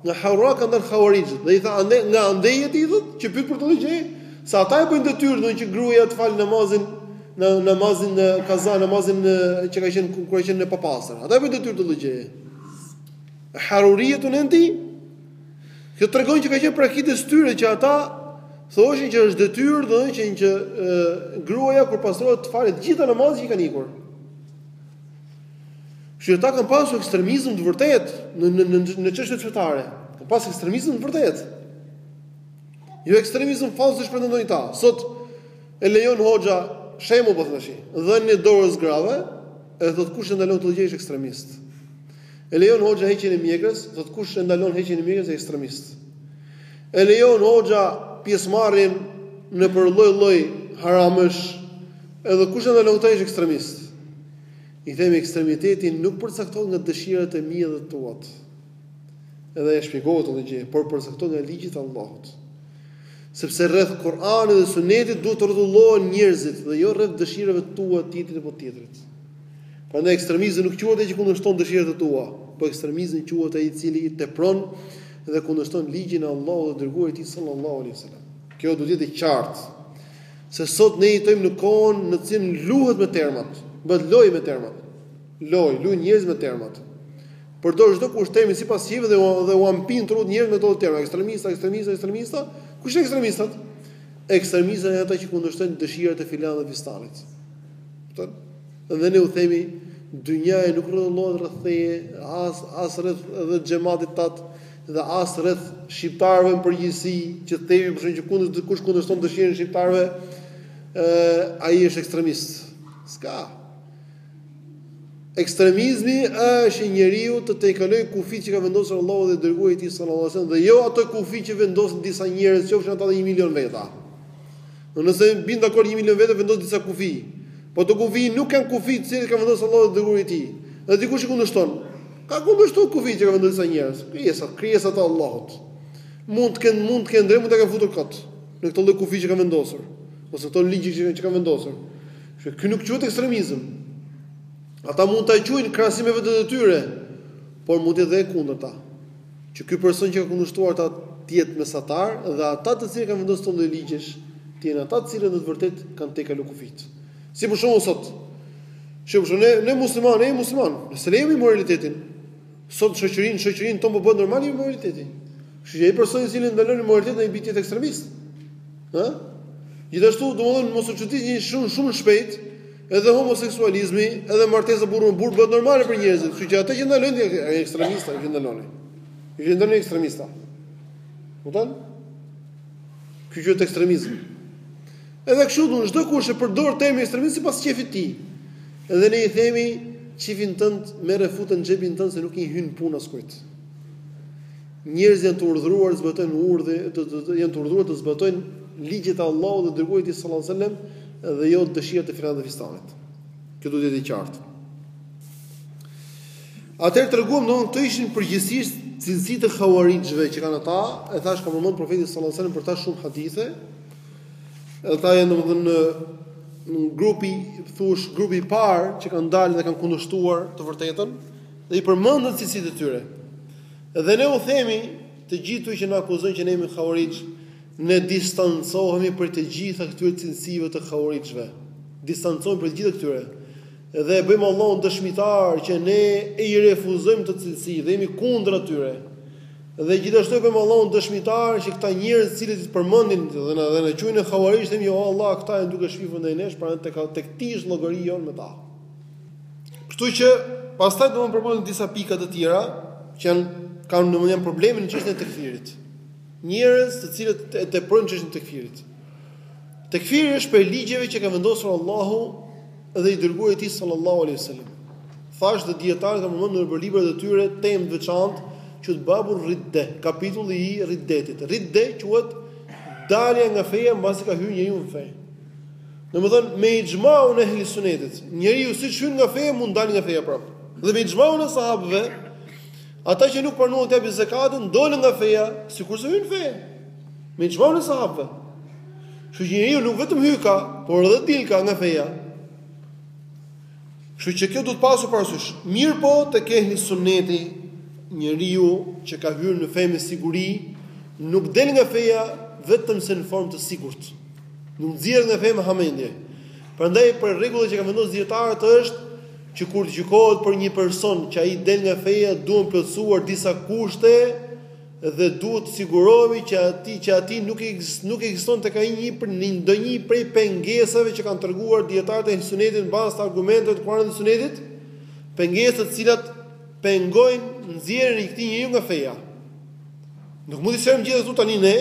Speaker 1: Nga harura kanë dalë khawarij. Dhe i tha ande nga andej ti thot që pyet për këtë gjë, se ata e bëjnë detyrë domthonjë që gruaja të fal namazin në namazin në kaza, namazin në, që ka qenë kur ka qenë në papastër. Ata e bëjnë detyrë këtë gjë. Haruriyetun anti? Kjo tregon që ka qenë praktikë e tyre që ata thoshin që është detyrë domethënë që e, gruaja kur pastrohet të falë të gjitha namazet që kanë ikur. Që ata kanë pasur ekstremizëm të vërtetë në në në në çështjet fetare. Kanë pasur ekstremizëm të vërtetë. Jo ekstremizëm fals që pretendojnë këta. Sot e lejon hoxha shembull po thashë. Dhënien e dorës grave, e thot kush e ndalon këtë gjë është ekstremist. E lejon hoxha heqjen e mjekrës, thotë kush e ndalon heqjen e mjekrës e ekstremist. E lejon hoxha pjesëmarrjen nëpër lloj-lloj haramësh, edhe kush e ndalon këtë është ekstremist. I themi ekstremiteti nuk përcaktohet nga dëshirat e mia dhe tuat. Edhe e shpjegova këtë gjë, por përcaktohet nga ligjet e Allahut. Sepse rreth Kur'anit dhe Sunetit duhet të rrotullohen njerëzit dhe jo rreth dëshirave të tua të tjetrit apo të tjetrit. Prandaj ekstremizmi nuk quhet ai që kundërshton dëshirat e tua, por ekstremizmi quhet ai i cili tepron dhe kundërshton ligjin e Allahut dhe dërguarit tij sallallahu alaihi wasallam. Kjo duhet të jetë e qartë se sot ne jetojmë në kohën në të cilën luhet me termat, bëhet lojë me termat. Lojë, luajnë njerëz me termat. Përdor çdokush termin sipas sivë dhe dhe ua mpin trut njerëz me këto terma, ekstremista, ekstremista, ekstremista. Kush janë ekstremistat? Ekstremista janë ata që kundërshtojnë dëshirat e filan dhe fistekut. Kupton? Dhe ne u themi dynjaja nuk rrotullohet rreth teje, as as rreth e xhematit tat dhe as rreth shqiptarëve në përgjithësi, që themi për shkak që kundër dikush kundërshton dëshirën e shqiptarëve, ë ai është ekstremist. S'ka. Ekstremizmi është që njeriu të tejkaloj kufi që ka vendosur Allahu dhe dërguari i tij sallallahu alajhi wasallam dhe jo ato kufi që vendosin disa njerëz, qofshin ata dhe 1 milion veta. Nëse bin dakord 1 milion veta vendos disa kufij. Po këto kufij nuk janë kufij të cilët ka vendosur Allahu dhe dërguari i tij. Dhe dikush i kundërshton. Ka kundërshtuar kufij që kanë vendosur disa njerëz. Krijesa, krijesa të Allahut. Mund të kenë mund të kenë drejtë mund ta kanë futur kot në këtë lloj kufij që kanë vendosur ose këto ligje që kanë vendosur. Që ky nuk quhet ekstremizëm. Ata mund ta quajnë krahasimeve të tyre, por mund të jetë dhe e kundërta. që ky person që ka kundërshtuar ata të jetë mesatar dhe ata të cilët kanë vendosur këto lloj ligjesh të jenë ata të cilët në të vërtetë kanë tejkalu kufijtë. Si për shembull sot, që për shembull ne ne muslimanë, ne jemi muslimanë, ne s'e lejmë imoralitetin. Sot në shoqërinë, shoqërinë tonë po bëhet normale imoraliteti. Kështu që ai person i cili ndalon imoralitetin ai bëhet ekstremist. Ë? Gjithashtu, domethënë mos u çuditni shumë shumë shpejt Edhe homoseksualizmi, edhe martesa burrë me burrë bëhet normale për njerëzit, kështu që ata që ndalojnë janë ekstremista, që ndalojnë. Që ndalojnë ekstremista. Kupton? Ky që është ekstremizëm. Edhe kështu do çdo kush e përdor termin ekstremizëm sipas qejfit të tij. Edhe ne i themi qejfin tënd merre fute në xhepin tënd se nuk i hyn puna askujt. Njerëzit janë të urdhëruar të zbatojnë urdhë, të, të, të janë të urdhëruar të zbatojnë ligjet e Allahut dhe dërguarit sallallahu alajhi wasallam dhe jo dëshirat e filanit e fistanit. Kjo duhet të jetë e qartë. Atëherë treguam domethënë këto ishin përgjithësisht cilësi të hawarixhve që kanë ata, e thash ka përmend profeti sallallahu alajhi wasallam për ta shumë hadithe. Ata janë domethënë një grupi, thuash grupi i parë që kanë dalë dhe kanë kundërshtuar të vërtetën dhe i përmendëm cilësitë e tyre. Dhe ne u themi, të gjithë këtyre që na akuzojnë që ne jemi Khawarij, ne distancohemi prej të gjitha këtyre cilësive të Khawarijve. Distancohemi prej të gjitha këtyre dhe e bëjmë Allahun dëshmitar që ne i refuzojmë këto cilësi dhe jemi kundër atyre. Dhe gjithashtu e bëjmë Allahun dëshmitar që këta njerëz të cilët përmendin dhe na dhe na quajnë Khawarij, themi ja Allah, këta janë duke shpifur ndaj nesh, pra tek tek ti është llogaria jonë me ta. Kështu që pastaj do të përmendim disa pika të tjera që janë kanë domethënë problemin në çështjen e tekfirit. Njerëz të cilët e teprojnë në çështjen e tekfirit. Tekfiri është prej ligjeve që ka vendosur Allahu dhe i dërguari i tij sallallahu alaihi wasallam. Thashë dhe dijetarët e kanë nëpër librat e tyre temë të veçantë quhet babur ridde, kapitulli i riddetit. Ridde quhet dalja nga feja mbasi ka hyrë njeriu në fe. Domethënë me ixhmaun e ehli sunetit, njeriu siç hyn nga feja mund dalë nga feja prapë. Dhe me ixhmaun e sahabëve, ata që nuk pranuan të japin zakatin dolën nga feja, sikurse hynë në fe. Me ixhmaun e sahabëve. Kështu që njeriu nuk vetëm hyka, por edhe dilka nga feja. Kështu që kjo duhet pasur parasysh. Mirëpo tek ehli suneti njeriu që ka hyrë në fe me siguri, nuk del nga feja vetëm se në formë të sigurt. Nuk nxirret nga feja me hamendje. Prandaj prej rregullave që kanë vendosur dijetarët është që kur të gjykohet për një person që ai del nga feja duhen plotësuar disa kushte dhe duhet të sigurohemi që aty që aty nuk e nuk ekziston tek ai një për një ndonjë prej pengesave që kanë treguar dietarët e sunetit në bazë të argumenteve të Kuranit dhe Sunetit, pengesa të cilat pengojnë nxjerrjen e këtij njeriu nga feja. Nuk mund të sqarojmë gjitha këto tani ne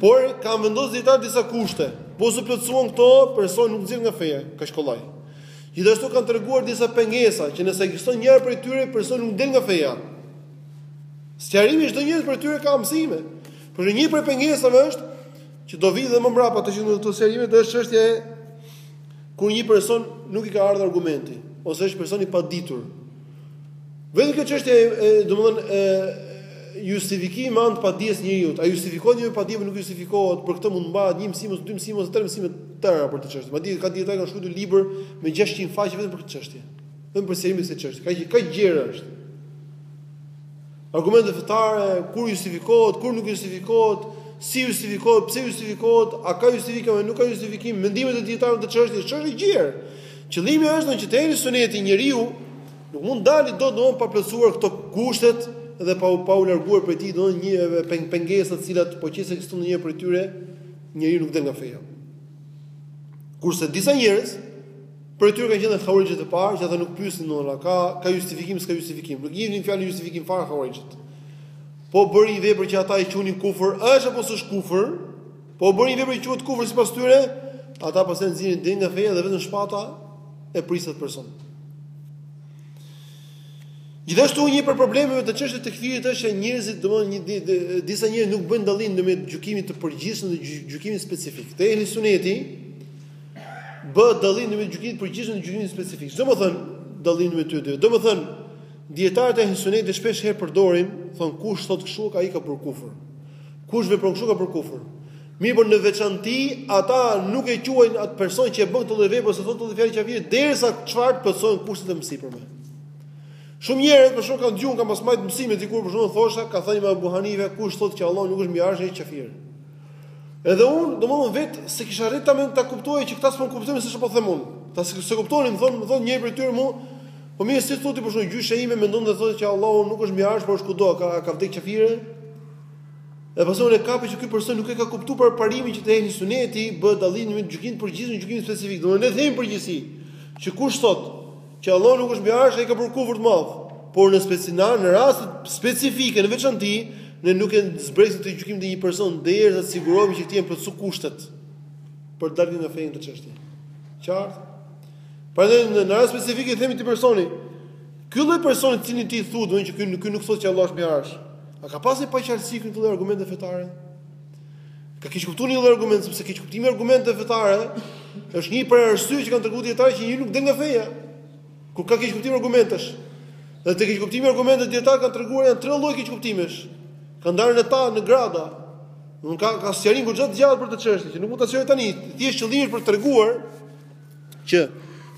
Speaker 1: Por kanë vendosur dietarët disa kushte. Po s'u plotësuan këto, personi nuk nxirret nga feja, kaq kollaj. Gjithashtu kanë treguar disa pengesa që nëse ekziston njëra prej tyre, personi nuk del nga feja. Sqarimi i çdonjërës prej tyre ka mësime. Pra një prej pengesave është që do vijë dhe më mbrapa te këto sqarime është çështja e kur një person nuk i ka ardhur argumenti ose është person i paditur. Vetëm kjo çështje e domethënë justifikimi me anë të padijes së njeriut, a justifikohet njeriu me padije apo nuk justifikohet, për këtë mund të mbahet një mësim ose dy mësim ose tre mësime të tëra për këtë çështje. Madje ka dietarë kanë shkruar libër me 600 faqe vetëm për këtë çështje. Vetëm për sqarimin e kësaj çështje. Kaq kaq e gjerë është. Argumente fetare, kur justifikohet, kur nuk justifikohet, si justifikohet, pse justifikohet, a ka justifikim apo nuk ka justifikim, mendimet e dietarëve, çështje, çështje e gjerë. Qëllimi është që te ehli suneti njeriu nuk mund dalë dot domethënë pa plotësuar këto kushtet dhe pa pa u larguar prej tij domethënë një peng, pengesat të cilat po ekzistoi ndonjë prej tyre njeriu nuk del nga feja. Kurse disa njerëz Prej tyre kanë qenë havarixhët e parë, që ata nuk pyesin domethënë, ka ka justifikim, s'ka justifikim. Nuk njihnin fjalën justifikim fare havarixhët. Po bëri një vepër që ata e quanin kufër, është apo s'është kufër? Po bëri një vepër që quhet kufër sipas tyre, ata pastaj nxirrnin direkt nga feja dhe vetëm shpata e priste atë person. Gjithashtu një prej problemeve te çështja e tekfirit është që njerëzit domethënë një di, di, disa njerëz nuk bëjnë dallim ndërmjet gjykimit të përgjithshëm dhe gjykimit specifik. Te ehli suneti bëhet dallim ndërmjet gjykimit të përgjithshëm dhe gjykimit specifik. Ç'domethënë dallim ndërmjet të dy. Domethën dietarët e ehli sunetit shpesh herë përdorin, thon kush thot kështu ka ai ka bërë kufër. Kush vepron kështu ka bërë kufër. Mirëpo në veçanti ata nuk e quajnë atë person që e bën këtë vepër ose thotë këtë fjalë qafir derisa çfarë plotëson kushtet e mësipërme. Shumë njerëz për shembull kanë dëgjuar kam pas mbajtë mësime dikur për shembull thosha ka thënë Imam Ebu Hanife kush thotë që Allahu nuk është mbi arsh është qafir. Edhe unë, domethënë vet se kisha arrit tamam ta kuptoja që këta s'po kuptojnë se çfarë po them unë. Ata se s'e kuptonin, më thotë, më thotë njëri prej tyre mua, po mirë si thua ti për shembull gjyshja ime mendonte thoshte që Allahu nuk është mbi arsh, por është kudo, ka ka vdek qafire. Dhe pastaj unë e kapa që ky person nuk e ka kuptuar për parimin që te ehli suneti bëhet dallimi ndërmjet gjykimit të përgjithshëm, gjykimit specifik. Domethënë ne themi në përgjithësi që kush thotë Që Allahu nuk është mbi arsh ai ka bërë kufër të madh. Por në specina, në rastet specifike në veçanti, ne nuk e zbresim këtë gjykim te një person derisa të sigurohemi që t'i jenë plotësuar kushtet për të dalë nga feja në këtë çështje. Qartë? Pra në, në rast specifik i themi këtij personi, ky lloj personi të cilin ti thua, do të thotë që ky ky nuk thotë që Allah është mbi arsh. A ka pasur paqartësi këto lloj argumente fetare? Ka keqkuptuar një lloj argument sepse keqkuptimi argumenteve fetare është një prej arsyeve që kanë treguar dijetarët që njeriu nuk del nga feja. Kur ka keqkuptim argumentesh. Dhe te keqkuptimi argumenteve dijetarët kanë treguar janë tre lloje keqkuptimesh. Kanë ndarë në ta në grada. Nuk ka ka sqarim goxha të gjatë për këtë çështje që nuk mund ta sqaroj tani. Thjesht qëllimi është për të treguar Që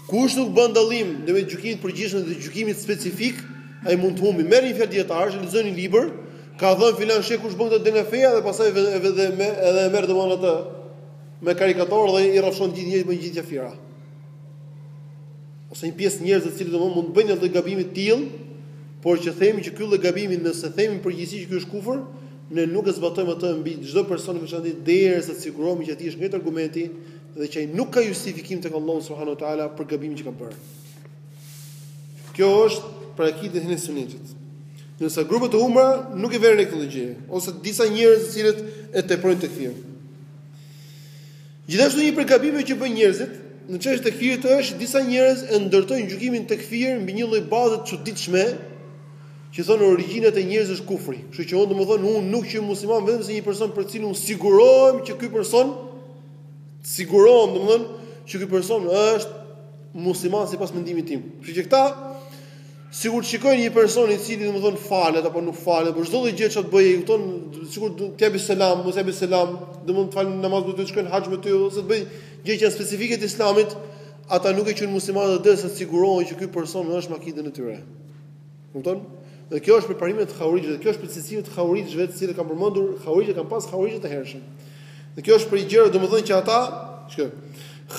Speaker 1: kush nuk bën dallim ndërmjet gjykimit të përgjithshëm dhe gjykimit specifik, ai mund të humbë. Merr një fjalë dijetarësh, lexon një libër, ka thënë filan sheh kush bën këtë del nga feja dhe pastaj edhe me edhe e merr domethënë atë me karikator dhe i rrafshon gjithë njerëzit me gjithë qafirë. Ose një pjesë njerëz të cilët domethënë mund të bëjnë atë gabim të tillë, por që themi që ky lloj gabimi nëse themi në përgjithësi që ky është kufër, ne nuk e zbatojmë atë mbi çdo person në veçanti derisa të sigurohemi që atij i është ngrit argumenti dhe që ai nuk ka justifikim tek Allahu subhanahu wa taala për gabimin që ka bërë. Kjo është prej akides së sunetit. Nëse grupet e humbura nuk e bëjnë këtë gjë, ose disa njerëz të cilët e teprojnë në tekfir. Gjithashtu një prej gabimeve që bëjnë njerëzit, në çështje tekfirit është disa njerëz e ndërtojnë gjykimin e tekfirit mbi një lloj baze të çuditshme, që thonë origjina e njerëzve është kufri. Kështu që unë domethënë unë nuk quaj musliman vetëm se një person për të cilin unë sigurohem që ky person të sigurohem domethënë që ky person është musliman sipas mendimit tim. Kështu që këta sikur të shikojnë një person i cili domethënë falet apo nuk falet, por çdo lloj gjëje që të bëjë, kupton, sikur të japë selam, mos japë selam, domethënë të falë namaz ose të shkojë në haxh me ty ose të bëjë gjëra që janë specifike të islamit, ata nuk e quajnë musliman dhe derisa të sigurohen që ky person është me akiden e tyre. Kupton? Dhe kjo është prej parimeve të havarixhëve, kjo është prej cilësive të havarixhëve, të cilat kam përmendur, havarixhët kanë pas havarixhët të hershëm. Dhe kjo është prej gjërave, domethënë që ata, që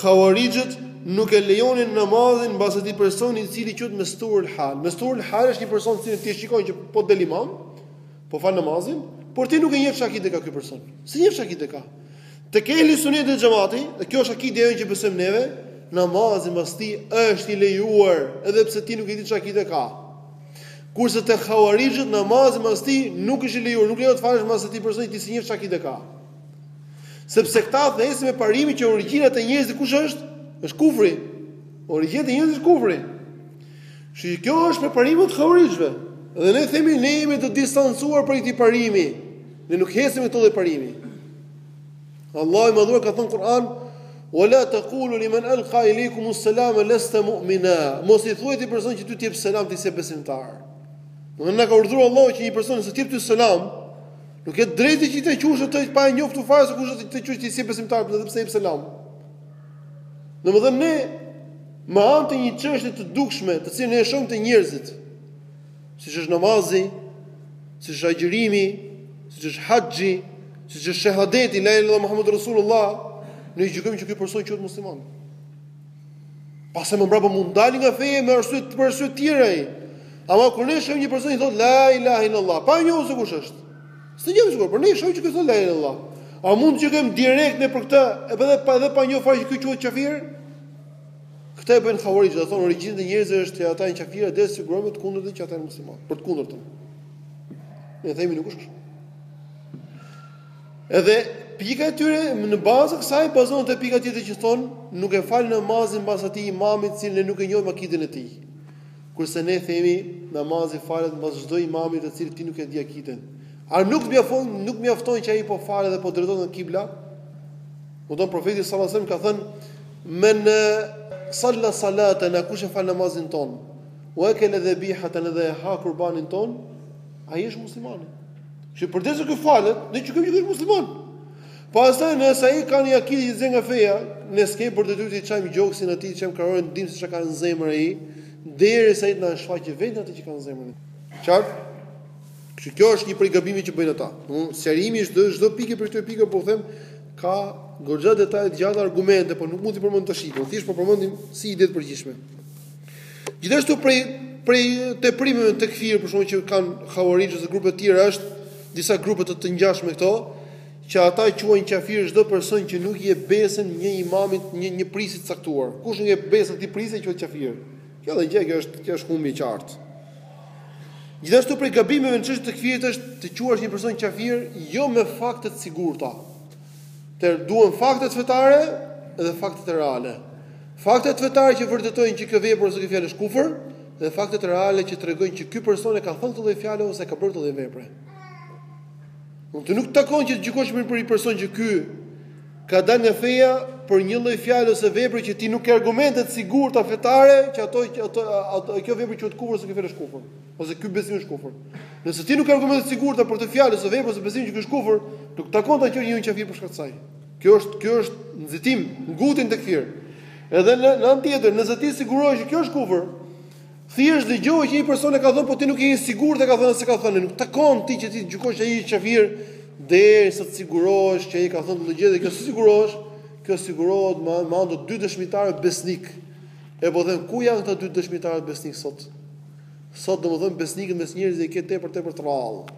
Speaker 1: havarixhët nuk e lejonin namazin mbas atij personi i cili quhet mesturul hal. Mesturul hal është një person të cilin ti e shikon që po del imam, po fal namazin, por ti nuk e njeh ç'akide ka ky person. S'e njeh ç'akide ka? Tek ehli sunet dhe xhamati, dhe kjo është akideja që besojmë neve, namazi mbas tij është i lejuar, edhe pse ti nuk e di çka akide ka. Kurse te havarixhët namazi mbas tij nuk është i lejuar, nuk lejohet të falesh mbas atij personi ti s'e njeh çka akide ka. Sepse këta ecin me parimin që origjina e njerëzve kush është? Është kufri. Origjina e njerëzve është kufri. Shi kjo është prej parimeve të havarixhëve. Dhe ne themi ne jemi të distancuar prej këtij parimi. Ne nuk ecim me këtë lloj parimi. Allahu i madhuar ka thënë në Kur'an, "Wa la taqulu liman alqa ilaykum as-salam lasta mu'mina." Mos i thuaj atij personi që ty të jep selam ti s'je besimtar. Domethënë na ka urdhëruar Allahu që një person që të jep ty selam, nuk ke të drejtë që ta qush atë pa e njoftur fare se kush është t'i thush ti s'je besimtar, edhe pse të jep selam. Domethënë ne me anë të një çështje të dukshme, të cilën e shohim te njerëzit, siç është namazi, siç është agjërimi, siç është haxhi, siç është shahadeti la ilaha illallah muhammedur rasulullah, ne gjykojmë që ky person quhet musliman. Pastaj më mbrapa mund të dalë nga feja me arsye të për arsye të tjera ai. Ama kur ne shohim një person që thotë la ilaha illallah, pa njohur se kush është. S'e dimë gjë sigurisht, por ne shohim që ky thotë la ilaha illallah. A mund të gjykojmë direkt ne për këtë, edhe pa edhe pa njohur fare që ky quhet kafir? Këtë e bëjnë havarixhët, thonë origjina e njerëzve është që ata janë kafirë derisa të sigurohemi të kundërtën që ata janë muslimanë, për të kundërtën. Ne themi nuk është kështu. Edhe pika e tyre në bazë të kësaj bazohet te pika tjetër që thon nuk e fal namazin mbas atij imami të cilit ne nuk e njohim akiden e tij. Kurse ne themi namazi falet mbas çdo imami të cilit ti nuk e di akiden. A nuk mjafton nuk mjafton që ai po falet dhe po drejtohet nga kibla? Profeti sallallahu alajhi wasallam ka thënë men salla salatena kush e fal namazin tonë ue ekele dhebihatena edhe e ha kurbanin tonë ai është muslimani që përderisa ky falet ne e quajmë këtë musliman pastaj nëse ai ka një akide që e nxjerr nga feja ne s'kemi për detyrë t'i çajmë gjoksin atij t'i çajmë kraharorin të dimë se çfarë ka në zemër ai derisa ai të na e shfaqë vetë atë që ka në zemër e qartë Kështu kjo është një prej gabimeve që bëjnë ata. Domthonë sqarimi i çdo çdo pike për këto pika që po ju them ka goxha detaje të gjata argumente, por nuk mund t'i përmend tash. Po thjesht po përmendim si ide të përgjithshme. Gjithashtu prej prej teprimeve në tekfir për shembull që kanë havarixhët ose grupe të tjera është disa grupe të të ngjashme këto që ata quajnë kafir çdo person që nuk i jep besën një imami, një një prijësi të caktuar. Kush nuk i jep besën këtij prijësi quhet kafir. Kjo dihet që është që është humbje e qartë. Gjithashtu prej gabimeve në çështje të tekfirit është të quash një person qafir jo me fakte të sigurta. Të duhen faktet fetare dhe faktet reale. Faktet fetare që vërtetojnë që kjo vepër ose kjo fjalë është kufër dhe faktet reale që tregojnë që ky person e ka thënë këtë fjalë ose ka bërë këtë vepër. Ty nuk të takon që të gjykosh për një person që ky Ka dalë nga feja për një lloj fjalë ose vepre që ti nuk ke argumente të sigurta fetare që ato ato ato kjo vepër quhet kufër ose kjo fjalë është kufër ose ky besim është kufër. Nëse ti nuk ke argumente të sigurta për atë fjalë ose vepër ose besim që ky është kufër, nuk të takon ta quash njeriun qafir për shkak të saj. Kjo është kjo është nxitim, ngutje në tekfir. Edhe në në anë tjetër, nëse ti sigurohesh që kjo është kufër, Thjesht dëgjoj që një person e ka thënë, po ti nuk je i sigurt e ka thënë s'e ka thënë. Nuk takon ty që të gjykosh që ai është qafir derisa të sigurohesh që ai ka thënë këtë gjë dhe që të sigurohesh, kjo sigurohet me me anë të dy dëshmitarëve besnikë. E po them ku janë këta dy dëshmitarët besnikë sot? Sot domethënë besnikët mes njerëzve i ke tepër tepër të rrallë.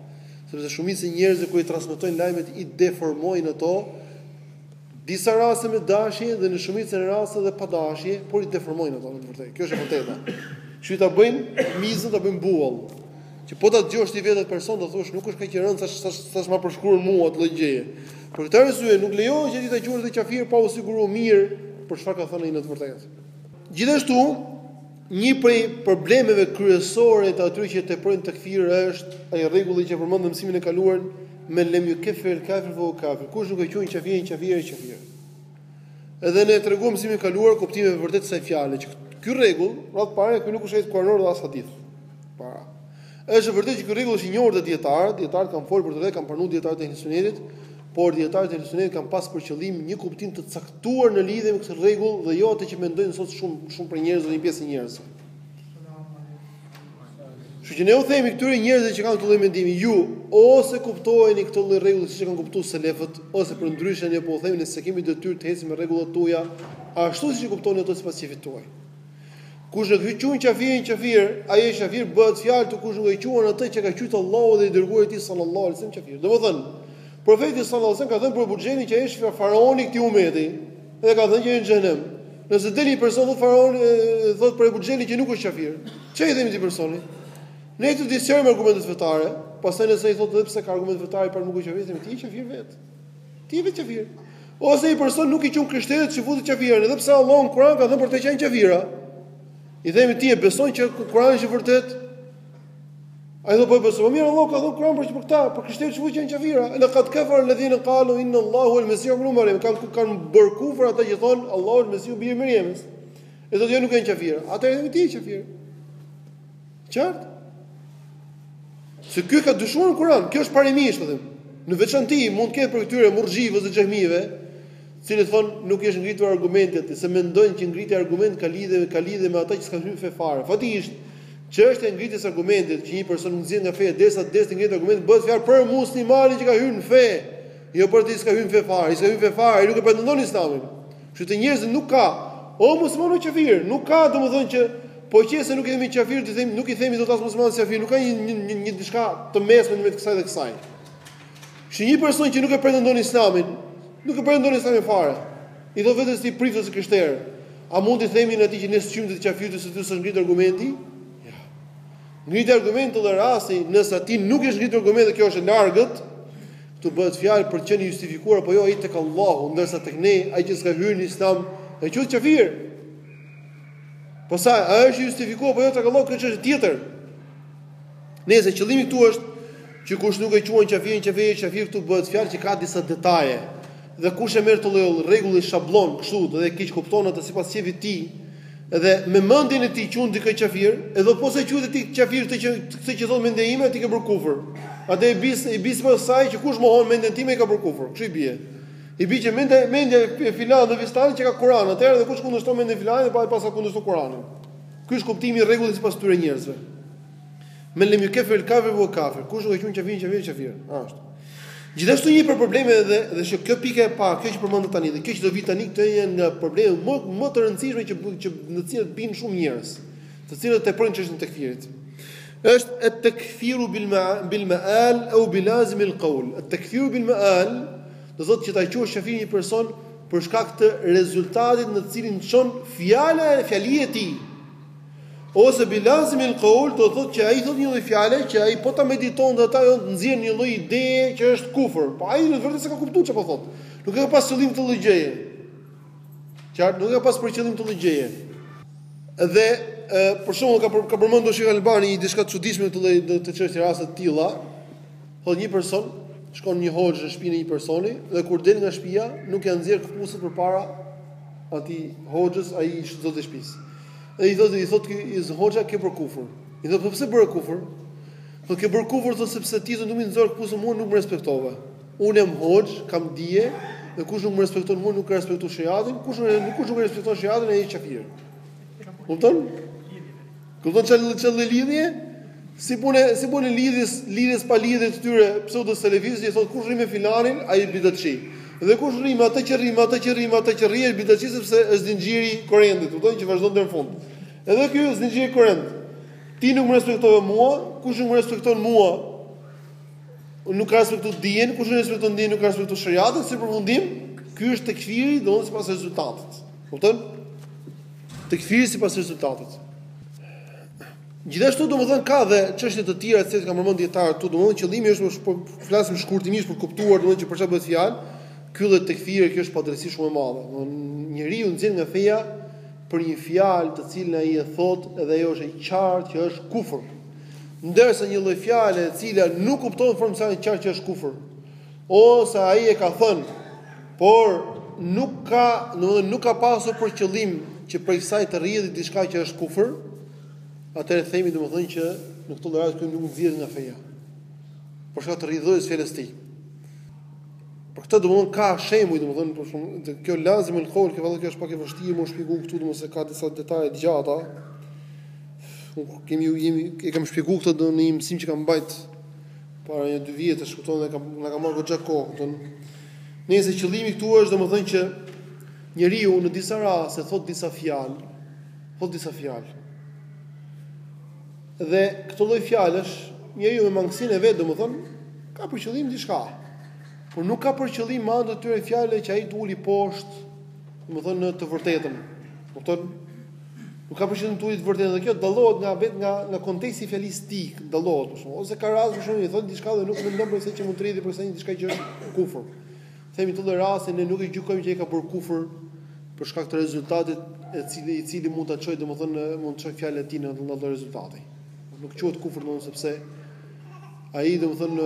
Speaker 1: Sepse shumica e njerëzve kur i transmetojnë lajmet i deformojnë ato Disa raste me dashje dhe në shumicën e rasteve dhe pa dashje, por i deformojnë ato në të vërtetë. Kjo është e vërteta. Që ta bëjnë mizën, ta bëjnë buall. Që po ta dëgjosh ti vetë atë person do thosh nuk është kaq e rëndë sa sa sa ma përshkruan mua këtë lloj gjëje. Për këtë arsye nuk lejohet që ti ta quash atë qafir pa u siguruar mirë për çfarë ka thënë ai në të vërtetë. Gjithashtu, Një prej problemeve kryesore të atyre që teprojnë në tekfir është ai rregulli që përmendëm në mësimin e kaluar, men lem jukefir el kafir fe hu kafir. Kush nuk e quan qafirin qafir është qafir. Edhe ne e treguam mësimin e kaluar kuptimin e vërtetë të kësaj fjale që ky rregull, radhë të parë, ky nuk është ajet kuranor dhe as hadith. Para. Është vërtet që ky rregull është i njohur te dietarët, dietarët kanë folur për të dhe e kanë pranuar dietarët e Ehli Sunnetit, por dietarët e Ehli Sunnetit kanë pas për qëllim një kuptim të caktuar në lidhje me këtë rregull dhe jo atë që mendojnë sot shumë shumë prej njerëzve, një pjesë e njerëzve. Kështu që ne u themi këtyre njerëzve që kanë këtë lloj mendimi, ju ose kuptojeni këtë lloj rregulli siç e kanë kuptuar selefët, ose përndryshe ne po u themi ne s'e kemi detyrë të ecim me rregullat tuaja, ashtu siç e kuptoni ato sipas qejfit tuaj. Kush nuk e quan qafirin qafir, ai është qafir, bëhet fjalë të kush nuk e quan atë që e ka quajt Allahu dhe i dërguari i tij sallallahu alaihi wasallam qafir. Domethënë, profeti sallallahu alaihi wasallam ka thënë për Ebu Xhehlin që është faraoni i këtij ummeti dhe ka thënë që është në xhehenem. Nëse del një person thotë faraoni thotë për Ebu Xhehlin që nuk është qafir. Ç'i themi këtij personi? Ne do t'i sqarojmë argumentet fetare, pastaj nëse ai thotë edhe pse ka argument fetar, por nuk është qafir, themi ti je qafir vetë. Ti je vetë qafir. Ose një person nuk i quan krishterët, çifutët qafira, edhe pse Allahu në Kur'an ka thënë për ta që janë qafira. I themi ti e beson që Kur'ani është i vërtetë? Ai thotë po e besoj. Po mirë, Allahu ka thënë në Kur'an për këta, për krishterët, çifutët qafira. Laqad kafara alladhina qalu inna Allahu al-Masih ibn Maryam. Kan kan bër kufër ata që thon Allahu al-Masih ibn Maryam. Ai thotë jo nuk janë qafira. Atëherë dhe ti je qafir. Qartë? Se ky ka dyshuar në Kur'an, kjo është parimisht, them. Në veçanti mund të ketë prej këtyre murxhive dhe xhehmive, të cilët thonë nuk i është ngritur argumenti atij, se mendojnë që ngritja e argumentit ka lidhje me ka lidhje me ata që s'kanë hyrë në fe fare. Faktikisht, çështja e ngritjes së argumentit që një person s'nxirret nga feja derisa derisa t'i ngrihet argumenti bëhet fjalë për muslimanin që ka hyrë në fe, jo për atë që s'ka hyrë në fe fare. Ai s'ka hyrë në fe fare, ai nuk e pretendon Islamin. Kështu te njerëzit nuk ka. O musliman o qafir, nuk ka domethënë që po qe se nuk i themi qafir, t'i themi nuk i themi dot as musliman as qafir, nuk ka një një një, një diçka të mesme në mes kësaj dhe kësaj. Kështu një person që nuk e pretendon Islamin, nuk e pretendon Islamin fare. I thotë vetes prift ose krishter. A mund t'i themi ne atij që ne s'quajmë ty qafir se ty s'është ngrit argumenti? Ja. Ngrit argumenti edhe rasti, nëse atij nuk është ngrit argumenti kjo është e largët, këtu bëhet fjalë për të qenë justifikuar apo jo ai tek Allahu, ndërsa tek ne ai që s'ka hyrë në Islam ai quhet qafir. Po sa a është justifikuar apo jo tek Allahu kjo çështje tjetër. Nëse qëllimi këtu është që kush nuk e quan qafirin qafir, qafir këtu bëhet fjalë që ka disa detaje. Dhe kush e merr këtë lloj rregulli shabllon kështu dhe e keqkupton atë sipas qejfit të tij, dhe me mendjen e tij quan dikë qafir, edhe po s'e quajte ti qafir këtë që këtë që thotë mendja ime ti ke bërë kufër. Atëherë i bie i bie kësaj që kush mohon mendjen time ai ka bërë kufër. Kështu i bie. I bie që mendja mendja e filan fistanit qenka Kur'an, atëherë dhe kush kundërshton mendjen e filanit paska kundërshtuar Kur'anin. Ky është kuptimi i rregullit sipas këtyre njerëzve. Men lem yukefir el kafir fehuve kafir. Kush nuk e quan kafirin kafir kafir. Ashtu. Gjithashtu një prej problemeve dhe që kjo pika e parë, kjo që përmendëm tani dhe kjo që do vi tani këto janë nga problemet më më të rëndësishme që që në të cilat bin shumë njerëz, të cilët teprojnë çështjen e tekfirit. Është et tekfiru bil ma bil maal au bil lazim al qawl. Et tekfiru bil maal do thotë që ta quash qafir një person për shkak të rezultatit në të cilin çon fjala e fjalia e tij. Ose bi lazim il qaul do thotë që ai thotë një lloj fjale që ai po ta meditosh dhe ta analizosh nxjerr një lloj ideje që është kufër. Po ai në vërtetë s'e ka kuptuar çfarë po thotë. Nuk e ka pas qëllim këtë lloj gjëje. Qartë, nuk e ka pas për qëllim këtë lloj gjëje. Dhe e, për shembull ka për, ka përmendur Sheikh Albani një diçka të çuditshme këtë lloj këtë çështje raste të tilla. Thotë një person shkon një hoxhë në shpinë e një personi dhe kur del nga shtëpia nuk ia nxjerr këpucët përpara atij hoxhës, ai i zoti shtëpisë. Dhe i thotë i thotë i zoti hoxha ke bër kufur. I thotë po pse bëra kufur? Po ke bërë kufur thotë sepse ti nuk m'i nxore këpucët mua nuk më respektove. Unë jam hoxh, kam dije, dhe kush nuk më respekton mua nuk ka respektu shariatin, kush nuk kush nuk e respekton shariatin ai është kafir. Kupton? Kupton çfarë çfarë lidhje? Si puna e si puna e lidhjes lidhjes pa lidhje të këtyre pseudo selefive që thotë kush rri me filanin ai bidatçi. Dhe kush rri me atë që rri me atë që rri me atë që rri ai bidatçi sepse është zinxhiri i korrentit, kupton që vazhdon deri në fund. Edhe ky është zinxhiri korrent. Ti nuk më respektove mua, kush nuk më respekton mua nuk ka respektuar dijen, kush nuk respekton dijen nuk ka respektuar shariatin, si përfundim, ky është tekfiri, domethënë sipas rezultatit. Kupton? Tekfiri sipas rezultatit. Gjithashtu domethënë ka dhe çështje të tjera të cilat kanë përmendur dietarët këtu, domethënë qëllimi është të flasim shkurtimisht për kuptuar domethënë që për çfarë bëhet fjalë. Ky lloj tekfiri kjo është padrejtësi shumë e madhe. Domethënë njeriu nxjerr nga feja për një fjalë të cilën ai e thotë dhe ajo është e qartë që është kufër. Ndërsa një lloj fjale e cila nuk kuptohet në formë të qartë që është kufër. Ose ai e ka thënë Por, nuk ka, domethënë nuk ka pasur për qëllim që prej saj të rrjedhë diçka që është kufër, atëherë themi domethënë që në këtë rast ky nuk nxirret nga feja. Për shkak të rrjedhës fjalës tij. Për këtë domethënë ka shembuj domethënë për shumë kjo lazim el kol kjo është pak e vështirë më shpjegoj këtu domethënë ka disa detaje të gjata. Unë kemi e kemi e kam shpjeguar këtë në një mësim që kam mbajt para një dy vjetësh, kupton, e kam na ka marrë goxha kohë, kupton. Nëse qëllimi këtu është domethënë që njeriu në disa raste thot disa fjalë, thot disa fjalë. Dhe këto lloj fjalësh, njeriu me mangësinë e vet domethënë ka për qëllim diçka. Por nuk ka për qëllim me anë të këtyre fjalëve që ai të uli poshtë, domethënë të vërtetën. Kupton? Nuk ka për qëllim të uli të vërtetën dhe kjo dallohet nga vetë nga nga konteksti i fjalisë tij, dallohet për shkak ose ka raste për shembull ai thotë diçka dhe nuk mendon prej saj që mund të rrjedhi prej saj një diçka që është kufër. Themi në këtë lloj rasti ne nuk e gjykojmë që ai ka bërë kufër për shkak të rezultatit e cili i cili mund ta çojë domethënë mund të çojë fjalën e tij në atë lloj rezultati. Nuk quhet kufër domethënë sepse ai domethënë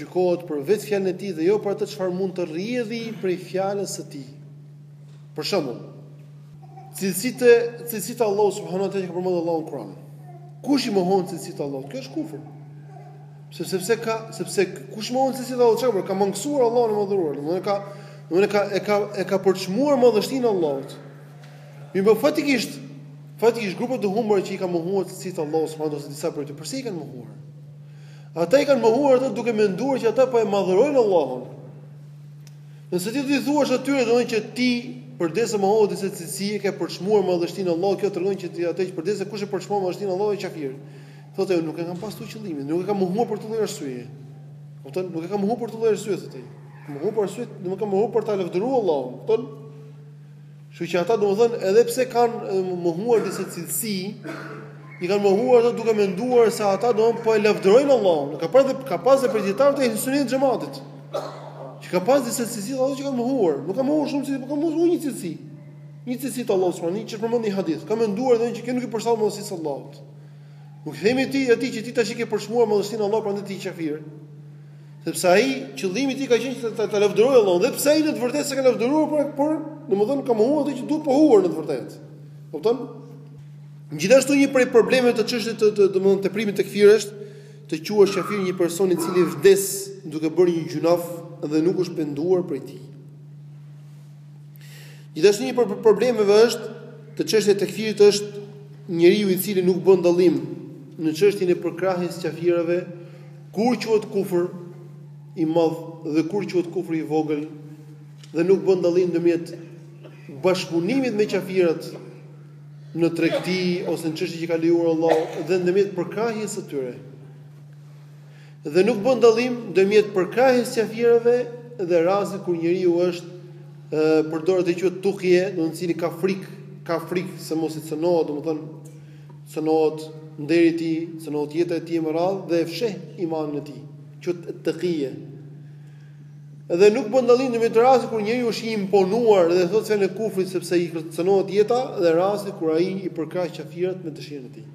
Speaker 1: gjykohet për vetë fjalën e tij dhe jo për atë çfarë mund të rrjedhi prej fjalës së tij. Për shembull, cilësitë, cilësitë e Allahut subhanahu wa taala që ka përmend Allahu në Kur'an. Kush i mohon cilësitë e Allahut, kjo është kufër. Sepse sepse ka sepse kush i mohon cilësitë e Allahut, çfarë? Ka mangësuar Allahun e madhëruar. Domethënë ka ka e ka e ka përçmuar madhështinë e Allahut. Mirëpo faktikisht faktikisht grupet e humbura që i kanë mohuar cilësitë e Allahut subhanahu wa taala disa prej tyre, përse i kanë mohuar? Ata i kanë mohuar ato duke menduar që ata po e madhërojnë Allahun. Nëse ti i thuash atyre, domethënë që ti përderisa mohove disa cilësi e ke përçmuar madhështinë e Allahut, kjo tregon që ti atë që përderisa kush e përçmon madhështinë e Allahut është kafir. Thotë ai, nuk e kam pas këtu qëllimin, nuk e kam mohuar për këtë lloj arsyeje. Kupton? Nuk e kam mohuar për këtë lloj arsyeje thotë ai. Kam mohuar për arsye, unë e kam mohuar për ta lavdëruar Allahun. Kupton? Kështu që ata domethënë edhe pse kanë mohuar disa cilësi, i kanë mohuar ato duke menduar se ata domethënë po e lavdërojnë Allahun. Ka pas ka pas dhe prej dijetarëve të sunetit xhematit. Që ka pas disa cilësi ato që kanë mohuar. Nuk ka mohuar shumë cilësi, por ka mohuar një cilësi. Një cilësi të Allahut subhanahu që përmendet në hadith. Ka menduar dhe që kjo nuk i përshtatet madhështisë së Allahut. Nuk themi ti atij që ti tash i ke përçmuar madhështinë e Allahut prandaj ti je qafir. Sepse ai qëllimi i tij ka qenë që ta, ta lavdërojë Allahun, dhe pse ai në të vërtetë s'e ka lavdëruar, por por domethënë ka mohuar atë që duhet pohuar në të vërtetë. Kupton? Gjithashtu një prej problemeve të çështjes të, të domethënë teprimit te tekfiri është të quash qafir një person i cili vdes duke bërë një gjynaf dhe nuk është penduar prej tij. Gjithashtu një prej problemeve është të çështjes të tekfirit është njeriu i cili nuk bën dallim në çështjen e përkrahjes së qafirave Kur quhet kufër i madh dhe kur quhet kufër i vogël dhe nuk bën dallim ndërmjet bashkëpunimit me qafirat në tregti ose në çështje që ka lejuar Allahu dhe ndërmjet përkrahjes së tyre. Dhe nuk bën dallim ndërmjet përkrahjes së qafirave dhe rastit kur njeriu është ë përdor atë quhet tukje, do të thonë se ka frikë, ka frikë se mos i cënohet, domethënë cënohet nderi i tij, cënohet jeta e tij e me radhë dhe e fsheh imanin e tij, quhet tukje. Dhe nuk bën dallim ndërmjet rastit kur njeriu është i imponuar dhe thotë senë kufri sepse i cënohet jeta dhe rastit kur ai i përkrah qafirat me dëshirën e tij.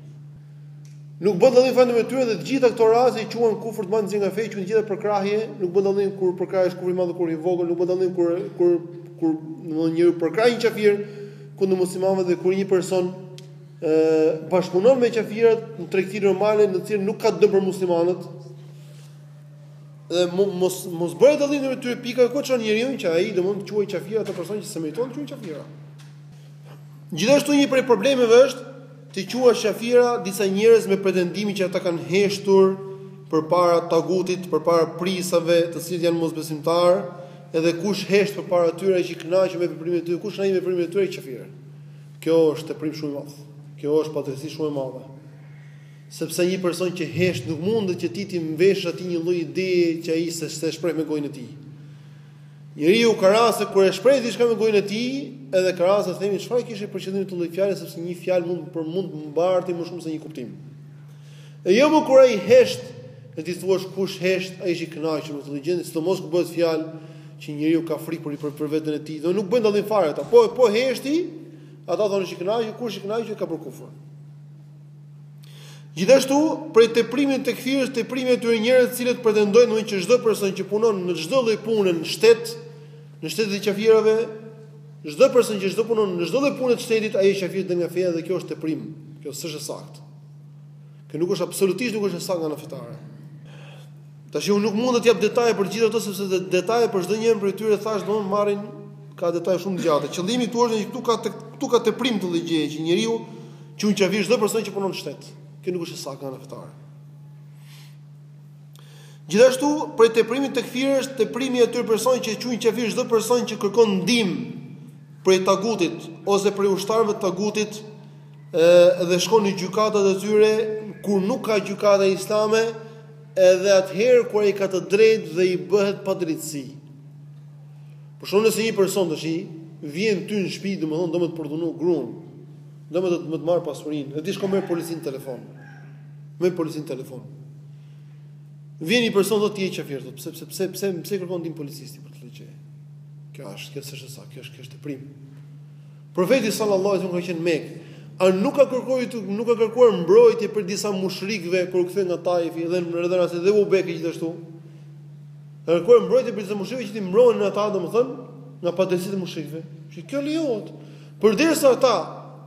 Speaker 1: Nuk bën dallim fare ndërmjet tyre dhe të gjitha këto raste i quan kufër që nxjerr nga feja, quan të gjitha përkrahje, nuk bën dallim kur përkrahja është kufër i madh kur i vogël, nuk bën dallim kur kur kur domethënë njeriu përkrah një qafir kundër muslimanëve dhe kur një person bashkëpunon me qafirat në tregti normale në të cilën nuk ka dëm për muslimanët. Dhe mos mosbërja dallim ndër këtyre pikave kjo çon njeriun që ai domethënë të quajë qafir atë person që s'e meriton të quajë qafir. Gjithashtu një prej problemeve është të quash qafira disa njerëz me pretendimin që ata kanë heshtur përpara tagutit, përpara prisave, të cilët janë mosbesimtarë, edhe kush hesht përpara tyre është i kënaqur me veprimet e tyre, kush kënaqet me veprimet e tyre qafir. Kjo është teprim shumë i madh. Kjo është padrejtësi shumë e madhe. Sepse një person që hesht nuk mundet që ti t'i mveshësh atij një lloj ideje që ai s'e s'e shpreh me gojën e tij. Njeriu ka raste kur e shpreh diçka me gojën e tij, edhe ka raste themi çfarë kishte për qëllim me këtë lloj fjale sepse një fjalë mund për mund të mbarti më shumë se një kuptim. E jo më kur ai hesht dhe ti thua kush hesht, ai është i kënaqur me këtë gjendje, sidomos kur bëhet fjalë që njeriu ka frikë për për, për veten e tij, do nuk bën dallim fare ata. Po po heshti, ata thonë është i kënaqur, kush është i kënaqur ka bërë kufër. Gjithashtu, prej teprimit të tekfirit është, teprimi i atyre njerëzve të cilët pretendojnë domethënë që çdo person që punon në çdo lloj pune në shtet, në shtetet e qafirave, çdo person që çdo punon në çdo lloj pune të shtetit, ai është qafir del nga feja dhe kjo është teprim. Kjo s'është e saktë. Kjo nuk është absolutisht nuk është e saktë nga ana fetare. Tashi unë nuk mund të jap detaje për gjithë ato sepse dhe detaje për çdo njërin prej tyre thash do të marrin ka detaje shumë gjatë. Qëllimi këtu është që këtu ka të, këtu ka teprim të llogjes që njeriu quan qafir çdo person që punon në shtet. Kjo nuk është e saktë nga ana fetare. Gjithashtu, prej teprimit në tekfir është teprimi i atyre personave që quajnë qafir çdo person që kërkon ndihmë prej tagutit ose prej ushtarëve të tagutit, dhe shkon në gjykatat e tyre kur nuk ka gjykata islame edhe atëherë kur ai ka të drejtë dhe i bëhet padrejtësi. Për shembull nëse një person tash i vjen ty në shtëpi, domethënë do me të përdhunu gruan, do me të me të marr pasurinë, e ti shkon merr policin telefon. Merr policin telefon. Vjen një person thotë ti je qafir, thotë pse pse pse pse pse kërkon ndihmë polici i shtetit për të llogje. Kjo është kjo është sa, kjo është kjo është teprim. Profeti sallallahu alaihi wasallam ka qenë në Mekë, a nuk ka kërkuar të nuk ka kërkuar mbrojtje prej disa mushrikëve kur u kthye nga Taifi dhe në rreth rastit dhe Ebu Bekri gjithashtu. Ka kërkuar mbrojtje prej disa mushrikëve që t'i mbronin ata, domethënë, nga padrejtësitë e mushrikëve. Që kjo lejohet. Përderisa ata,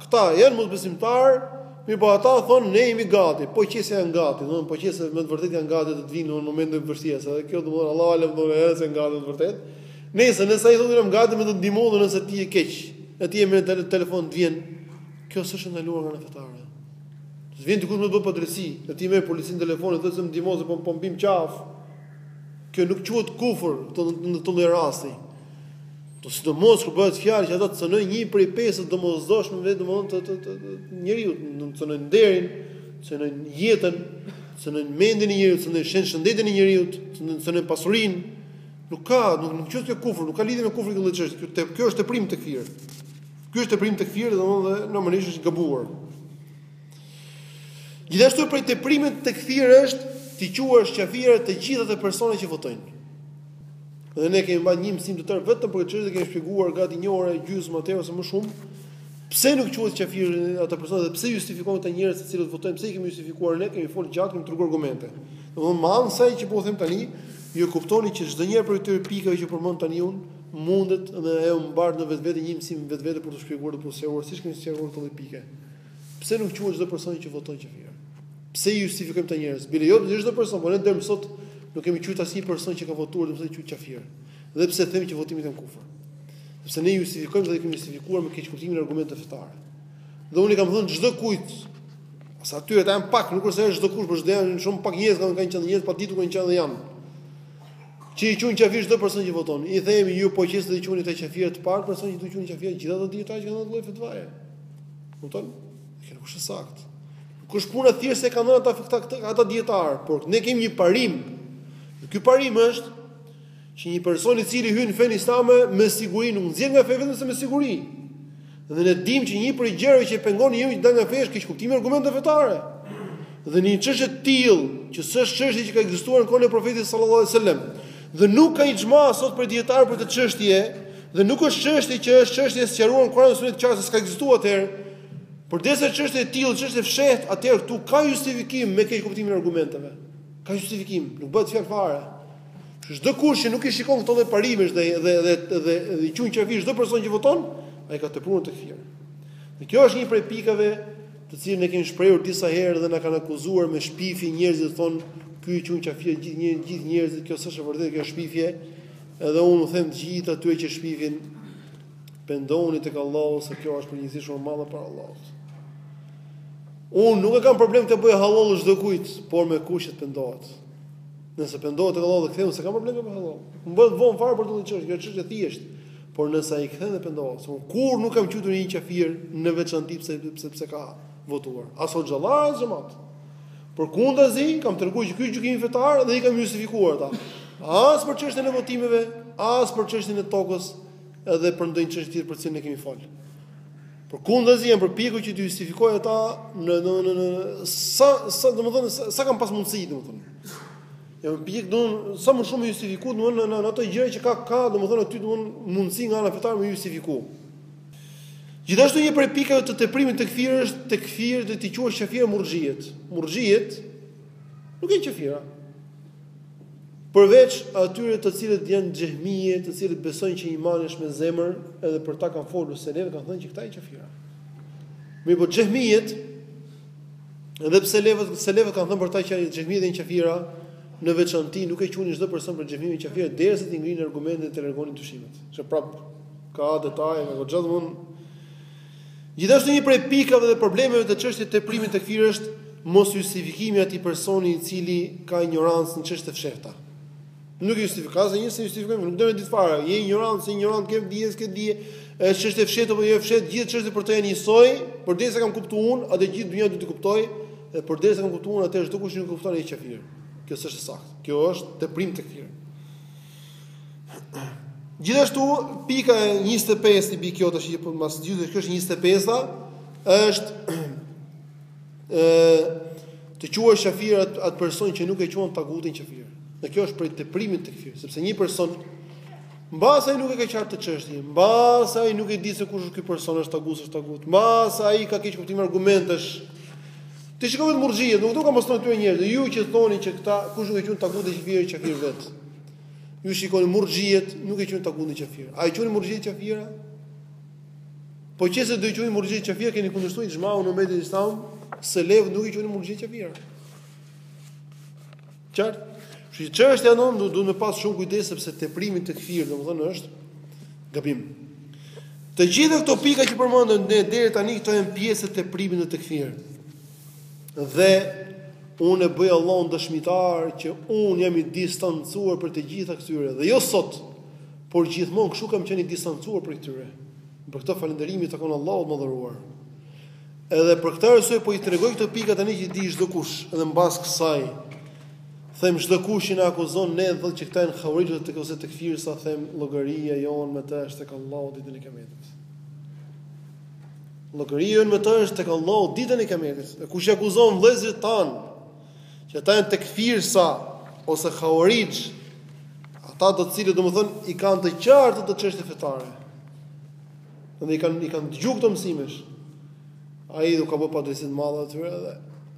Speaker 1: këta janë mosbesimtarë, mirëpo ata thonë ne jemi gati, po qe se janë gati, domethënë po qe se me të vërtetë janë gati të vinë në momentin e vështirësisë, kjo domethënë Allahu alem domethënë nëse janë gati me të vërtetë. Nëse, nëse ai thotë jam gati me të ndihmu dhe nëse ti je keq, e ti e merr tele, telefon të vjen, kjo s'është ndaluar nga ana fetare. Të vjen dikush me të bëjë padrejtësi, e ti merr policin telefon e thotë më ndihmo se po po më bien në qafë. Kjo nuk quhet kufër në këtë lloj rasti. Sidomos kur bëhet fjalë që ata të cënojnë një prej pesë domosdoshmërive domthon të të të, të, të njeriut, të cënojnë nderin, cënojnë jetën, cënojnë mendjen e njeriut, cënojnë shëndetin e njeriut, cënojnë pasurinë. Nuk ka, nuk nuk quhet kjo kufër, nuk ka lidhje me kufrin kjo çështje. Ky kjo është teprim në tekfir. Ky është teprim në tekfir, domthonë dhe normalisht është e gabuar. Gjithashtu prej teprimit në tekfir është t'i quash qafirë të gjithë ata persona që votojnë. Dhe ne kemi marrë një mësim të tërë vetëm për këtë çështje, kemi shpjeguar gati një orë e gjysmë atë ose më shumë. Pse nuk quhen qafir ata persona dhe pse justifikohen këta njerëz të cilët votojnë, pse i kemi justifikuar ne, kemi fol gjatë, kemi treguar argumente. Domthonë, me aq sa që po them tani, Ju e kuptoni që çdo njëra prej këtyre pikave që përmend tani unë, mundet dhe ajo mbart në vetvete një mësim vetvete për t'u shpjeguar dhe për t'u sqaruar siç kemi sqaruar këtë lloj pike. Pse nuk quhet çdo person që voton qafir? Pse i justifikojmë këta njerëz? Bile jo jo çdo person, por ne deri më sot nuk kemi quajtur asnjë person që ka votuar domethënë quajtur qafir. Edhe pse themi që votimi është kufër? Sepse ne justifikojmë dhe kemi justifikuar me keqkuptimin e argumenteve fetare. Dhe unë i kam thënë çdokujt Sa atyre, ata janë pak, nuk është se është çdo kush, por janë shumë pak njerëz kanë kanë qenë njerëz të paditur kanë qenë dhe janë. Që i quajnë qafir çdo person që voton. I themi ju po qes të quani këta, qafir, të parë person që do quani qafir gjithë ata dijetarë që kanë dhënë këtë lloj fetvaje. Kupton? Kjo nuk është e saktë. Nuk është puna thjesht se kanë dhënë ata këta këta ata dijetarë, por ne kemi një parim. Ky parim është që një person i cili hyn në fenë islame me siguri nuk nxirret nga feja vetëm se me siguri. Dhe ne dimë që një prej gjërave që pengon njeriun që të dalë nga feja është keqkuptimi i argumenteve fetare. Dhe në një çështje të tillë, që s'është çështje që ka ekzistuar në kohën e profetit sallallahu alajhi wasallam, dhe nuk ka ixhma sot për dijetarë për këtë çështje, dhe nuk është çështje që është çështje e sqaruar në Kur'an e Sunet, fare s'ka ekzistuar atëherë. Përderisa çështje e tillë, çështje e fshehtë, atëherë këtu ka justifikim me keqkuptimin e argumenteve. Ka justifikim, nuk bëhet fjalë fare. Çdo kush që nuk i shikon këto lloj parimesh dhe dhe dhe dhe dhe qun qafir çdo person që voton, ai ka tepruar në tekfir. Dhe kjo është një prej pikave të cilën ne kemi shprehur disa herë dhe na kanë akuzuar me shpifje njerëzit thonë ky qun qafir gjithë nje gjithë njerëzit kjo s'është e vërtetë kjo është shpifje. Edhe unë u them të gjithë atyre që shpifin pendohuni tek Allahu se kjo është një përgjegjësi shumë e madhe para Allahut. Unë nuk e kam problem t'ia bëj hallall çdo kujt, por me kusht të pendohet. Nëse pendohet tek Allahu dhe kthehet, s'e kam problem t'ia bëj hallall. S'më bëhet von fare për këtë çështje, kjo çështje e thjeshtë. Por nëse ai kthehet dhe pendohet, se unë kurrë nuk kam qujtur një qafir në veçanti pse pse pse ka votuar. As hoxhallar as xhamat. Përkundrazi kam treguar që ky gjykimi fetar dhe i kam justifikuar ata. As për çështjen e votimeve, as për çështjen e tokës, edhe për ndonjë çështje tjetër për cilën ne kemi fol. Përkundrazi jam përpjekur që t'i justifikoj ata në në në në sa sa domethënë sa, sa kam pas mundësi domethënë. Jam përpjekur domethënë sa më shumë me i justifiku domethënë në, në, në ato gjëra që ka ka domethënë aty domethënë mundësi nga ana fetare me i justifiku. Gjithashtu një prej pikave të teprimit në tekfir është tekfiri, të quash kafir murxhitë. Murxhitë nuk janë kafira. Përveç atyre të cilët janë xhehmije, të cilët besojnë që imani është me zemër, edhe për ta kanë folur selefët, kanë thënë që këta janë kafira. Mirëpo xhehmijet, edhe pse selefët, selefët kanë thënë për ta që xhehmijet janë kafira, në veçanti nuk e quanin çdo person prej xhehmijeve kafir derisa t'i ngrinin argumentet e t'i largonin dyshimet. Se prap ka detaje, apo gjithmonë Gjithashtu një prej pikave dhe problemeve të çështjes të teprimit në tekfir është mosjustifikimi i atij personi i cili ka injorancë në çështje të fshehta. Nuk justifikon asnjë s'e justifikon, nuk do të ditë fare, je injorant, s'je injorant, ke dije, s'ke dije, është çështje e fshehtë apo jo e fshehtë, gjithë çështjet për të janë njësoj, përderisa kam kuptuar unë, atëherë gjithë dynja do të kuptoj, dhe përderisa kam kuptuar unë, atëherë çdo kush nuk kupton ai kafir. Kjo s'është e saktë. Kjo është teprim në tekfir. Gjithashtu pika e 25 i bie kjo tash përmbledh gjithë kjo është 25-a është ë të quash qafir atë at person që nuk e quan tagutin qafir. Dhe kjo është prej teprimit në tekfir, sepse një person mbase ai nuk e ka qartë këtë çështje, mbase ai nuk e di se kush është ky person, a është tagut, është tagut. Mbase ai ka keqkuptim argumentesh. Ti shiko vetë murxhiet, nuk do ka me u thënë këtyre njerëzve, ju që thoni që këta kush nuk e quan tagutin qafir është qafir vetë. Ju shikoni murxhiet, nuk e quajnë tagutin qafir. A i quani murxhiet qafira? Po që se do i quani murxhiet qafira, keni kundërshtuar ixhmaun e umetit islam, selefët nuk i quajnë murxhiet qafira. Qartë? Kështu që çështja do të duhet me pas shumë kujdes sepse teprimi në tekfir domethënë është gabim. Të gjitha këto pika që përmendëm ne deri tani këto janë pjesë të teprimit në tekfir. Dhe unë e bëj Allahun dëshmitar që unë jam i distancuar prej të gjitha këtyre dhe jo sot, por gjithmonë kështu kam qenë i distancuar prej këtyre. Për këtë falënderimi i takon Allahut të madhëruar. Edhe për këtë arsye po i tregoj këto pika tani që t'i dijë çdokush, edhe mbas kësaj them çdokush që na akuzon ne thotë që këta janë hauarixhë ose tekfirsa them llogaria jonë me të është tek Allahu ditën e Kiametit. Llogaria jonë me të është tek Allahu ditën e Kiametit. E kush i akuzon vëllezërit tanë që ata janë tekfirsa ose hauarixhë, ata do të cilët domethënë i kanë të qarta çështjet fetare. Dhe i kanë i kanë dëgjuar këto mësimesh. Ai u ka bërë padrejtësi të madhe atyre dhe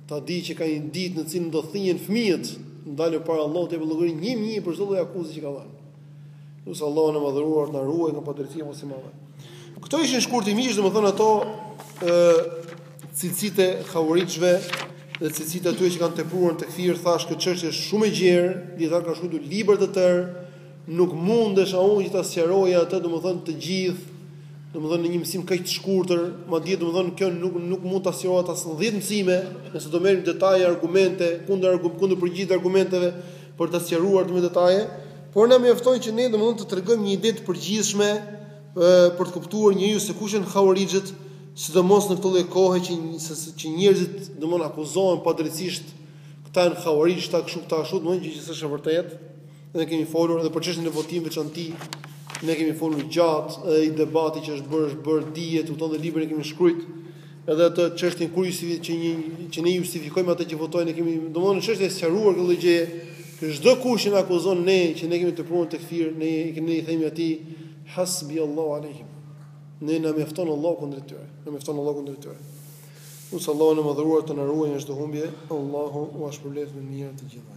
Speaker 1: ta dijë që ka një ditë në cilën do thinjen fëmijët, do dalë para Allahut do japë llogari 1000 për çdo lloj akuze që ka dhënë. Lus Allahun e madhëruar të na ruajë nga padrejtësia më e madhe. Këto ishin shkurtimisht domethënë ato ë cilësitë e hauarixhve dhe cilësitë e atyre që kanë tepruar në tekfir thashë kjo është çështje shumë e gjerë, dijetarët kanë shkruar libra të tërë, Nuk mundesha unë që ta sqaroja atë, domethënë të gjithë, domethënë në një mësim kaq të shkurtër, madje domethënë kjo nuk nuk mund të sqarohet as në 10 mësime, nëse do merrim detaje, argumente, kundër kundër përgjigje argumenteve për ta sqaruar atë me detaje, por na mjafton që ne domethënë të tregojmë një ide të përgjithshme për të kuptuar njeriu se kush janë hauarixhët, sidomos në këtë lloj kohe që që njerëzit domon akuzohen padrejtisht këta janë hauarixhë, këta kështu këta ashtu, domon gjë që s'është e vërtetë. Ne kemi folur edhe për çështjen e votimit në veçanti. Ne kemi folur gjatë edhe ai debati që është bërë është bërë dihet, domethonë librin e kemi shkruajt. Edhe atë çështjen kur justifikoi që një që ne justifikojmë atë që votojnë, ne kemi domthonë e kemi sqaruar këtë gjë. Që çdokush që na akuzon ne që ne kemi tepruar në tekfir, ne i kemi i themi atij hasbijallahu alejhim. Ne na mjafton Allahu kundër tyre. Na mjafton Allahu kundër tyre. Lus Allahun e madhëruar të na ruajë nga çdo humbje. Allahu u shpërbleftë me mirë të gjitha.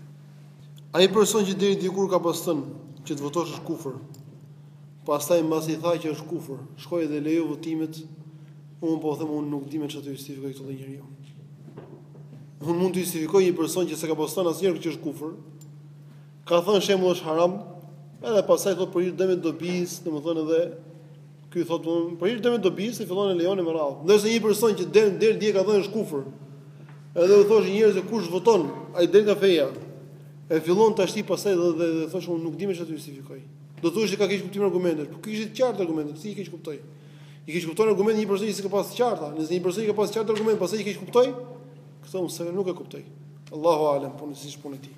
Speaker 1: Ai person që deri dikur ka pas thënë që të votosh është kufër. Pastaj mbasi tha që është kufër, shkoi dhe lejoi votimet. Unë po them unë nuk di me çfarë të justifikoj këtë njeriu. Unë mund të justifikoj një person që s'e ka pas thënë asnjëherë që është kufër. Ka thënë shembull është haram, edhe pastaj thotë për hir dëmit dobisë, domethënë edhe Ky thotë, unë për hir të dobisë e fillon e lejon me radhë. Ndërsa një person që deri deri dje ka thënë është kufër. Edhe u thosh njerëzve kush voton, ai del nga feja. E fillon tashti pastaj dhe dhe, dhe thosh unë nuk di më çfarë të justifikoj. Do thuash se ka keqkuptuar argumentet, por i kishte të qarta argumentet, si i keqkuptoi. E keqkupton argumentin një person që s'ka pas të qarta, ndërsa një person që ka pas të qartë argument, pastaj i keqkuptoi. Këtë unë nuk e kuptoj. Allahu alem, po nejse është punë e tij.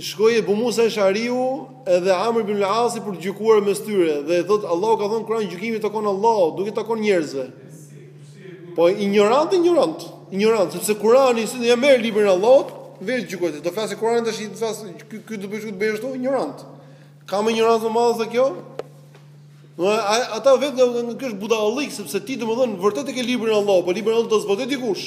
Speaker 1: Shkoi Ebu Musa Eshariu edhe Amr ibn al-Asi për të gjykuar mes tyre dhe i thot Allahu ka thënë në Kur'an gjykimi i takon Allahut, nuk u takon njerëzve. Po injorant injorant, injorant sepse Kur'ani si ja merr librin e Allahut, vetë gjykon, s'do flasë Kur'ani tashti të thotë ky ky do bëj kështu bëj ashtu injorant. Ka më injorancë më madhe se kjo? Do ata vetë do të thonë ky është budallik sepse ti domethënë vërtet e ke librin e Allahut, po librin e Allahut do zbotoj dikush.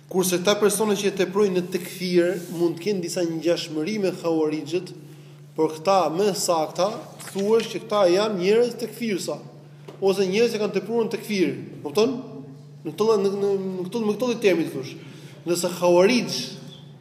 Speaker 2: Kurse këta persona që
Speaker 1: e teprojnë në tekfir mund të kenë disa ngjashmëri me Khawarixhët, por këta më e sakta të thuash që këta janë njerëz tekfirsa ose njerëz që kanë tepruar në tekfir. Kupton? Në këtë në këtë me këtë lloj termi thosh. Ndërsa Khawarixh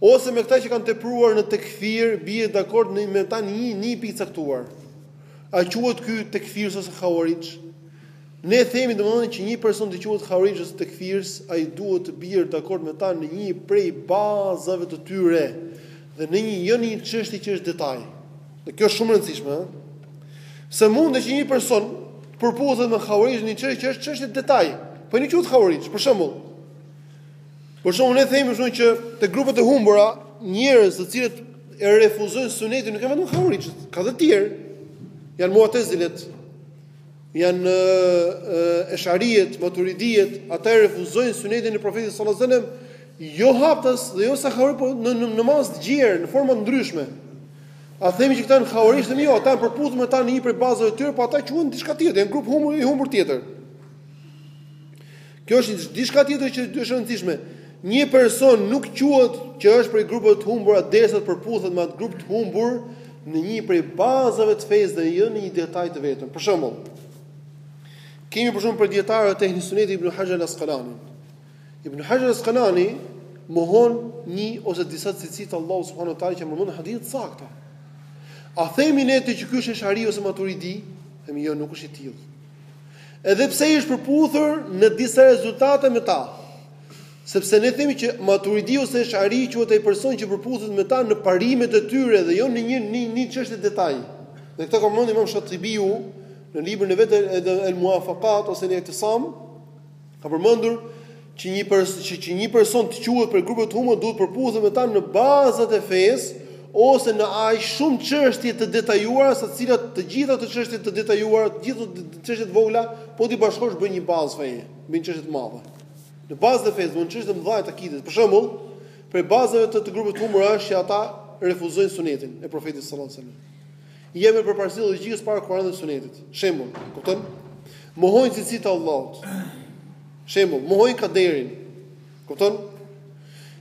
Speaker 1: Ose me këta që kanë tepruar në tekfir bie dakord në me ta në një pikë të caktuar. A quhet ky tekfirs ose haurixh? Ne themi domethënë që një person të quhet haurixh ose tekfirs, ai duhet të bjerë dakord me ta në një prej bazave të tyre dhe në një jo në një çështje që është detaj. Dhe kjo është shumë e rëndësishme, ëh. Se mundet që një person të përputhet me haurixh në një çështje që është çështje detaj, po nuk quhet haurixh, për shembull. Për shembull ne themi shumë që te grupet e humbura njerëz të cilët e refuzojnë sunetin nuk janë vetëm haurixhët, ka dhe të tjerë. Janë muatezilet, janë esharijet, maturidijet, ata e refuzojnë sunetin e profetit sallallahu alajhi wasallam jo haptas dhe jo sa haurixh, por në në masë të gjerë, në forma të ndryshme. A themi që këta janë haurixhë të jo, ata janë përputhur me ta në një prej bazave të tyre, por ata quhen diçka tjetër, janë grup humbur i humbur tjetër. Kjo është diçka tjetër që është e rëndësishme. Një person nuk quhet që është prej grupeve të humbura derisa të përputhet me atë grup të humbur në një prej bazave të fesë dhe jo në një detaj të vetëm. Për shembull, kemi për shembull për dietarët e Sunnit Ibn Hajar al-Asqalani. Ibn Hajar al-Asqalani mohon një ose disa cilësi të Allahut subhanuhu te taala që vijnë në hadithe të sakta. A themi ne tashti që ky është eshari ose maturidi? Themi jo, nuk është i tillë. Edhe pse i është përputhur në disa rezultate me ta. Sepse ne themi që Maturidi ose Esh'ari quhet ai person që përputhet me ta në parimet e tyre dhe jo në një në një çështje detaj. Dhe këtë ka përmendur Imam Shatibiu në librin e vet El Muwafaqat ose El I'tisam, Ka përmendur që një person që, që një person të quhet prej grupeve të humbura duhet të përputhet me ta në bazat e fesë ose në aq shumë çështje të detajuara sa të cilat të gjitha të çështjet të detajuara, të gjitha të çështjet të vogla, po t'i bashkosh bën një bazë feje, bën çështje të mëdha. Në bazat e fesë bën çështje të mëdha të akides. Për shembull, prej bazave të të grupeve të humbur është që ata refuzojnë sunetin e profetit sallallahu alajhi wasallam. Japin përparësi logjikës para Kuranit dhe Sunetit. Shembull, kupton? Mohojnë cilësitë e Allahut. Shembull, mohojnë kaderin. Kupton?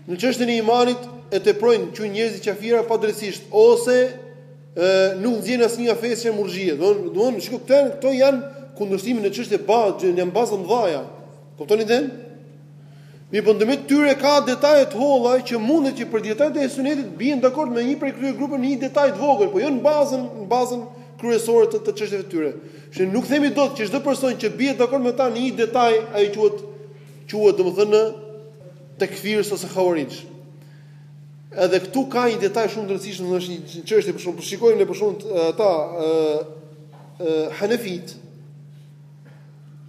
Speaker 1: Në çështjen e imanit e teprojnë quajnë njerëzit qafira padrejtësisht ose ë nuk nxjerrin asnjë nga feja si murxhiet. Domethënë, shikoj këto janë këto janë kundërshtimi në çështje bazë, janë baza mëdha. Kuptoni den? Mirëpo ndërmjet tyre ka detaje të holla që mundet që prej dijetarëve të Sunnetit të bien dakord me një prej këtyre grupeve në një detaj të vogël, por jo në bazën në bazën kryesore të të çështjeve të tyre. Se nuk themi dot që çdo person që bie dakord me ta në një detaj, ai quhet quhet domethënë tekfir ose khawarij. Edhe këtu ka një detaj shumë të rëndësishëm, është një çështje për shembull po shikojmë ne për shembull ata ë ë hanefitë,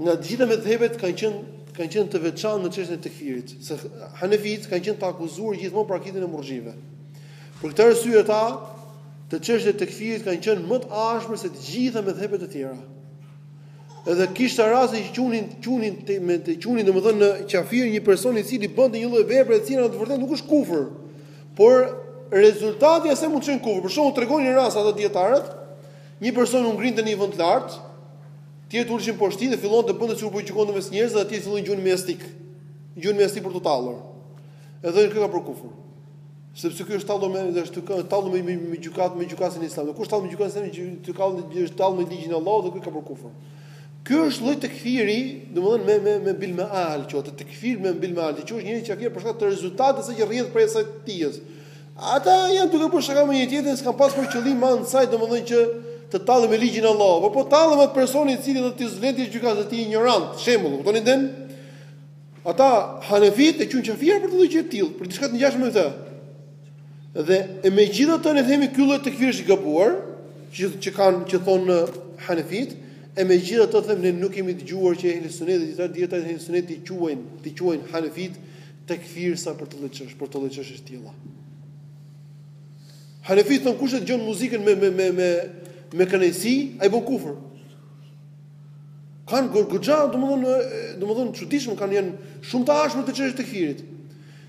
Speaker 1: Nga të gjitha medhhebet kanë qenë kanë qenë të veçantë në çështjen e tekfirit, se Hanefitë kanë qenë të akuzuar gjithmonë për akiden e murxhive. Për këtë arsye ata te çështja e tekfirit kanë qenë më të ashpër se të gjitha medhhebet e tjera. Edhe kishte raste që quanin quanin te, me të quanin domethënë në qafir një person i cili bënte një lloj vepre e cila në të vërtetë nuk është kufër, por rezultati i saj mund të jetë kufër. Për shembull tregojnë një rast ata dijetarët, Një person u ngrinte në një vend të lartë, të tjerët uleshin poshtë tij dhe fillonte të bënte sikur po gjykonte mes njerëzve dhe ata fillonin e gjuanin me jastik. E gjuanin me jastik për të tallur. Edhe ky ka bërë kufër. Sepse ky është tallur me është tallur me me gjykat me gjykatësin e Islamit. Kush tallet me gjykatësin e Islamit, të kallë të është tallë me ligjin e Allahut dhe ky ka bërë kufër. Ky është lloj tekfiri, domethënë me me me bil meal, quhet tekfir me bil meal, ta quash një qafir për shkak të rezultateve që rrjedhin prej asaj të tijës. Ata janë duke bërë shaka me një tjetrin, s'kanë pas për qëllim me anë të saj, domethënë që të tallen me ligjin e Allahut, por po tallen me personin i cili do të jetë gjykatës injorant, shembull, kuptoni den? Ata Hanefitë e quajnë qafir për një gjë të tillë, për diçka të ngjashme me këtë. Dhe e megjithatë ne themi ky lloj tekfiri është i gabuar, që që kanë që thonë Hanefitë, e megjithatë them ne nuk kemi dëgjuar që ehli sunet dhe dijetarët dijetarët e ehli sunetit t'i quajnë, t'i quajnë Hanefitë tekfirsa për këto lloj çësh, për këto lloj çështje të tilla. Hanefitë thon kush e dëgjon muzikën me me me me me kënaqësi, ai bën kufër. Kan goxha, domethënë, domethënë çuditshëm kanë janë shumë të ashpër te çështja e tekfirit.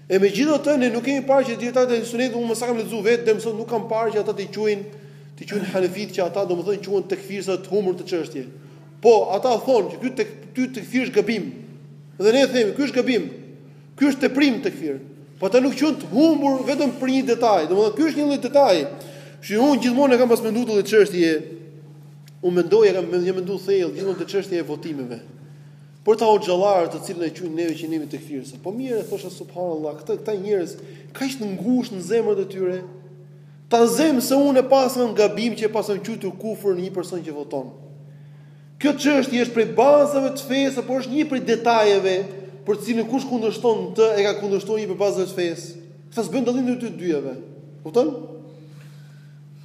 Speaker 1: E megjithatë ne nuk kemi parë që dijetarët e ehli sunetit unë sa kam lexuar vetë, domethënë nuk kam parë që ata të quajnë të quajnë hanefitë që ata domethënë quhen tekfirsa të humbur te kjo çështje. Po, ata thonë që ky tekfir është gabim. Dhe ne themi, ky është gabim. Ky është teprim te tekfiri. Po ata nuk quhen të humbur vetëm për një detaj. Domethënë ky është një lloj detaj. Shi unë gjithmonë e kam pas menduar këtë çështje. Unë mendoj e kam, jam mendu thellë gjithmonë te çështja e votimeve. Për këta hoxhallarë të cilët na quajnë neve që ne jemi tekfirsa. Po mirë, thosha subhanallahu, këta këta njerëz kaq të ngushtë në zemrat e tyre, Ta zëmë se unë e paskam gabim që e paskam qujtur kufër në një person që voton. Kjo çështje është prej bazave të fesë, apo është një prej detajeve për të cilën kush kundërshton atë e ka kundërshtuar një prej bazave të fesë. Këta s'bëjnë dallim ndërmjet të dyjave. Kupton?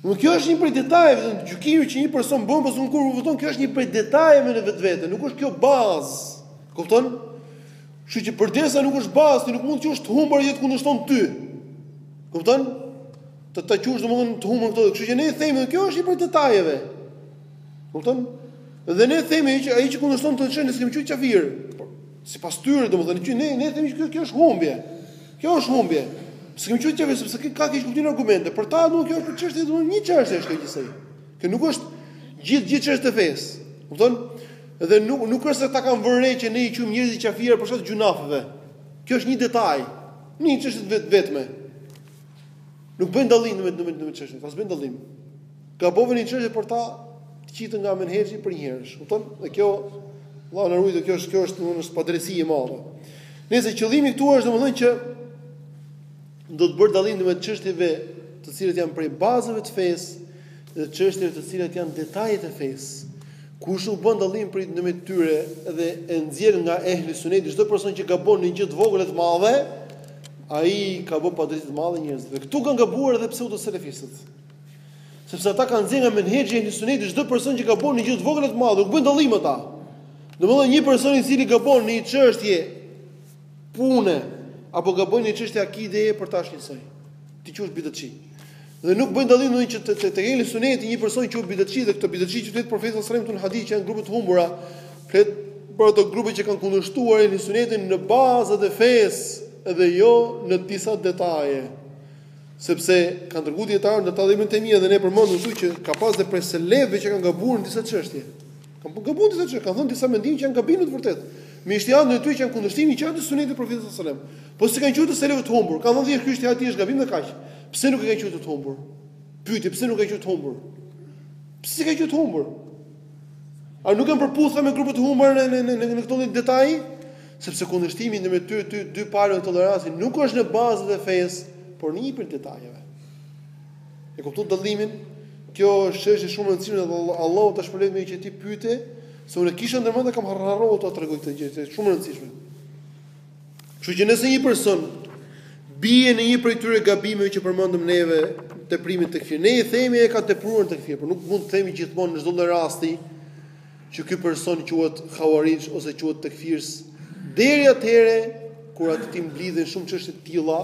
Speaker 1: Nuk kjo është një prej detajeve, në gjykimi që një person bën pas unë kur voton, kjo është një prej detajeve në vetvete, nuk është kjo bazë. Kupton? Kështu që përderisa nuk është bazë, ti nuk mund ta quash të humbur që të kundërshton ty. Kupton? Të ta qush domethënë të humbur këtë, kështu që ne i themi, kjo është një prej detajeve. Kupton? Dhe ne themi që ai që kundërshton te kjo çështje, ne s'e kem quajt kafir. Sipas tyre domethënë që ne ne themi që kjo është humbje. Kjo është humbje. S'e kem quajt kafir sepse ky ka keqkuptim argumente. Për ta nuk kjo është çështje domethënë një çështje është kjo gjithsej. Kjo nuk është gjithë gjithë çështjet e fesë. Kupton? Dhe nuk nuk është se këta kanë vënë re që ne i quajmë njerëzit kafir për shkak të gjynaheve. Kjo është një detaj. Një çështje të vetme. Nuk bëjnë dallim ndërmjet çështjeve, pra s'bëjnë dallim. Gabove në një çështje për ta të qitën nga menhexhi përnjëherësh. Kupton? Dhe kjo Allah na ruaj, kjo është kjo është një padrejtësi e madhe. Nëse qëllimi këtu është domethënë që duhet bërë dallim ndërmjet çështjeve të cilat janë prej bazave të fesë, dhe çështjeve të cilat janë detajet e fesë. Kush nuk bën dallim prej ndërmjet tyre dhe e nxjerr nga ehli suneti çdo person që gabon në gjë të vogël e të madhe, ai ka bërë padrejtësi të madhe njerëzve. Këtu kanë gabuar edhe pseudo selefistët. Sepse ata kanë nxjerr nga menhexhi ehli suneti çdo person që gabon në gjë të vogël e të madhe, nuk bëjnë dallim ata. Domethënë një person i cili gabon në një çështje pune apo gabon në një çështje akideje për ta është njësoj. Ti quhesh bidatçi. Dhe nuk bëjnë dallim domethënë që te te, te ehli suneti një person quhet bidatçi dhe këto bidatçi që thotë profeti sallallahu alajhi wasallam në hadith që janë grupe të humbura. Flet për ato grupe që kanë kundërshtuar ehli sunetin në bazat e fesë dhe jo në disa detaje. Sepse kanë treguar dijetarët ndër ta dhe Ibn Tejmije dhe ne përmendëm këtu që ka pas dhe prej selefëve që kanë gabuar në disa çështje. Kanë po gabuar disa çështje, kanë thënë disa mendime që janë gabime të vërtetë. Me ixhtihadin e tyre që janë në kundërshtim të qartë të sunetit të profetit sallallahu alajhi wasallam. Po s'i kanë quajtur selefët të humbur? Ka thënë thjesht ky ixhtihad i tij është gabim dhe kaq. Pse nuk e kanë quajtur të humbur? Pyetje, pse nuk e kanë quajtur të humbur? Pse s'i kanë quajtur të humbur? A nuk janë përputhur me grupet e humbura në në në në këto detaje? Sepse kundërshtimi ndërmjet dy dy dy palëve tolerancë nuk është në bazat e fesë, por në një prej detajeve. E kuptu dallimin? Kjo është çështje shumë e rëndësishme dhe Allahu ta shpërblejë meqë ti pyete, se unë kisha ndërmend ta, kam harruar ta tregoj këtë gjë, është shumë e rëndësishme. Kështu që nëse një person bie në një prej atyre gabimeve që përmendëm neve, teprimi në tekfir. Ne i themi e ka tepruar në tekfir, por nuk mund të themi gjithmonë në çdo lloj rasti që ky person quhet havarixh ose quhet tekfirs. Deri atëherë kur atij t'i mblidhen shumë çështje të tilla,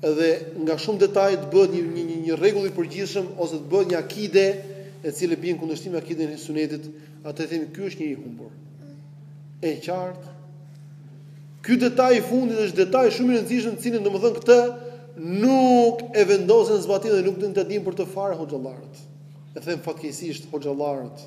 Speaker 1: dhe nga shumë detaje të bëhet një një një rregull i përgjithshëm ose të bëhet një akide e cila bie në kundërshtim me akiden e sunetit, atëherë i themi ky është njeri i humbur. E qartë. Ky detaj i fundit është detaj shumë i rëndësishëm, të cilin domethënë këtë nuk e vendosin në zbatim dhe nuk duan të dinë për të fare hoxhallarët. E them fatkeqësisht hoxhallarët.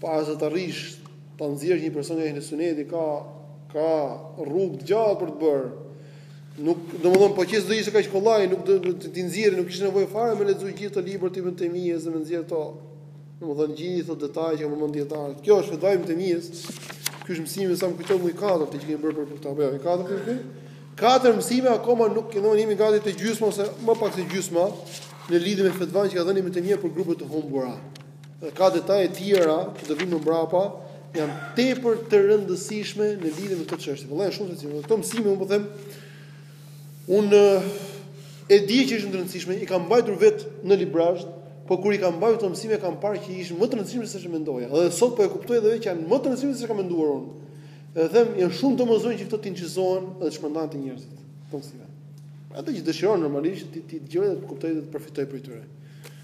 Speaker 1: Para se të arrish ta nxjerrësh një person nga ehli suneti ka ka rrugë të gjatë për të bërë. Nuk, domethënë po qe se do ishte kaq kollaj, nuk do të të nxjerrë, nuk kishte nevojë fare me lexuar gjithë ato librat e Ibn Tejmijes dhe me nxjerrë ato. Domethënë gjithë ato detaje që përmendin dijetarët. Kjo është fjalë e Ibn Tejmijes. Ky është mësimi sa më kujtohet mua i katërti që kemi bërë për këtë apo jo, i katërti për këtë. Katër mësime akoma nuk kemi ndonjë jemi gati te gjysma ose më pak se gjysma në lidhje me fetvan që ka dhënë Ibn Tejmije për grupet e humbura. Dhe ka detaje të tjera që do vinë më mbrapa, janë tepër të rëndësishme në lidhje me këtë çështje. Vëllai është shumë të cilë. Këto mësime unë po them unë e di që është e rëndësishme, i kam mbajtur vetë në Librazhd, por kur i kam mbajtur këto mësime kam parë që ishin më të rëndësishme se ç'mendoja. Dhe sot po e kuptoj edhe që janë më të rëndësishme se ç'kam menduar unë. Dhe them, janë shumë të domosdoshme që këto të inçizohen dhe të shpërndahen te njerëzit. Këto mësime. Ata që dëshirojnë normalisht t'i t'i dëgjojë dhe të kuptojë dhe të përfitojë prej tyre.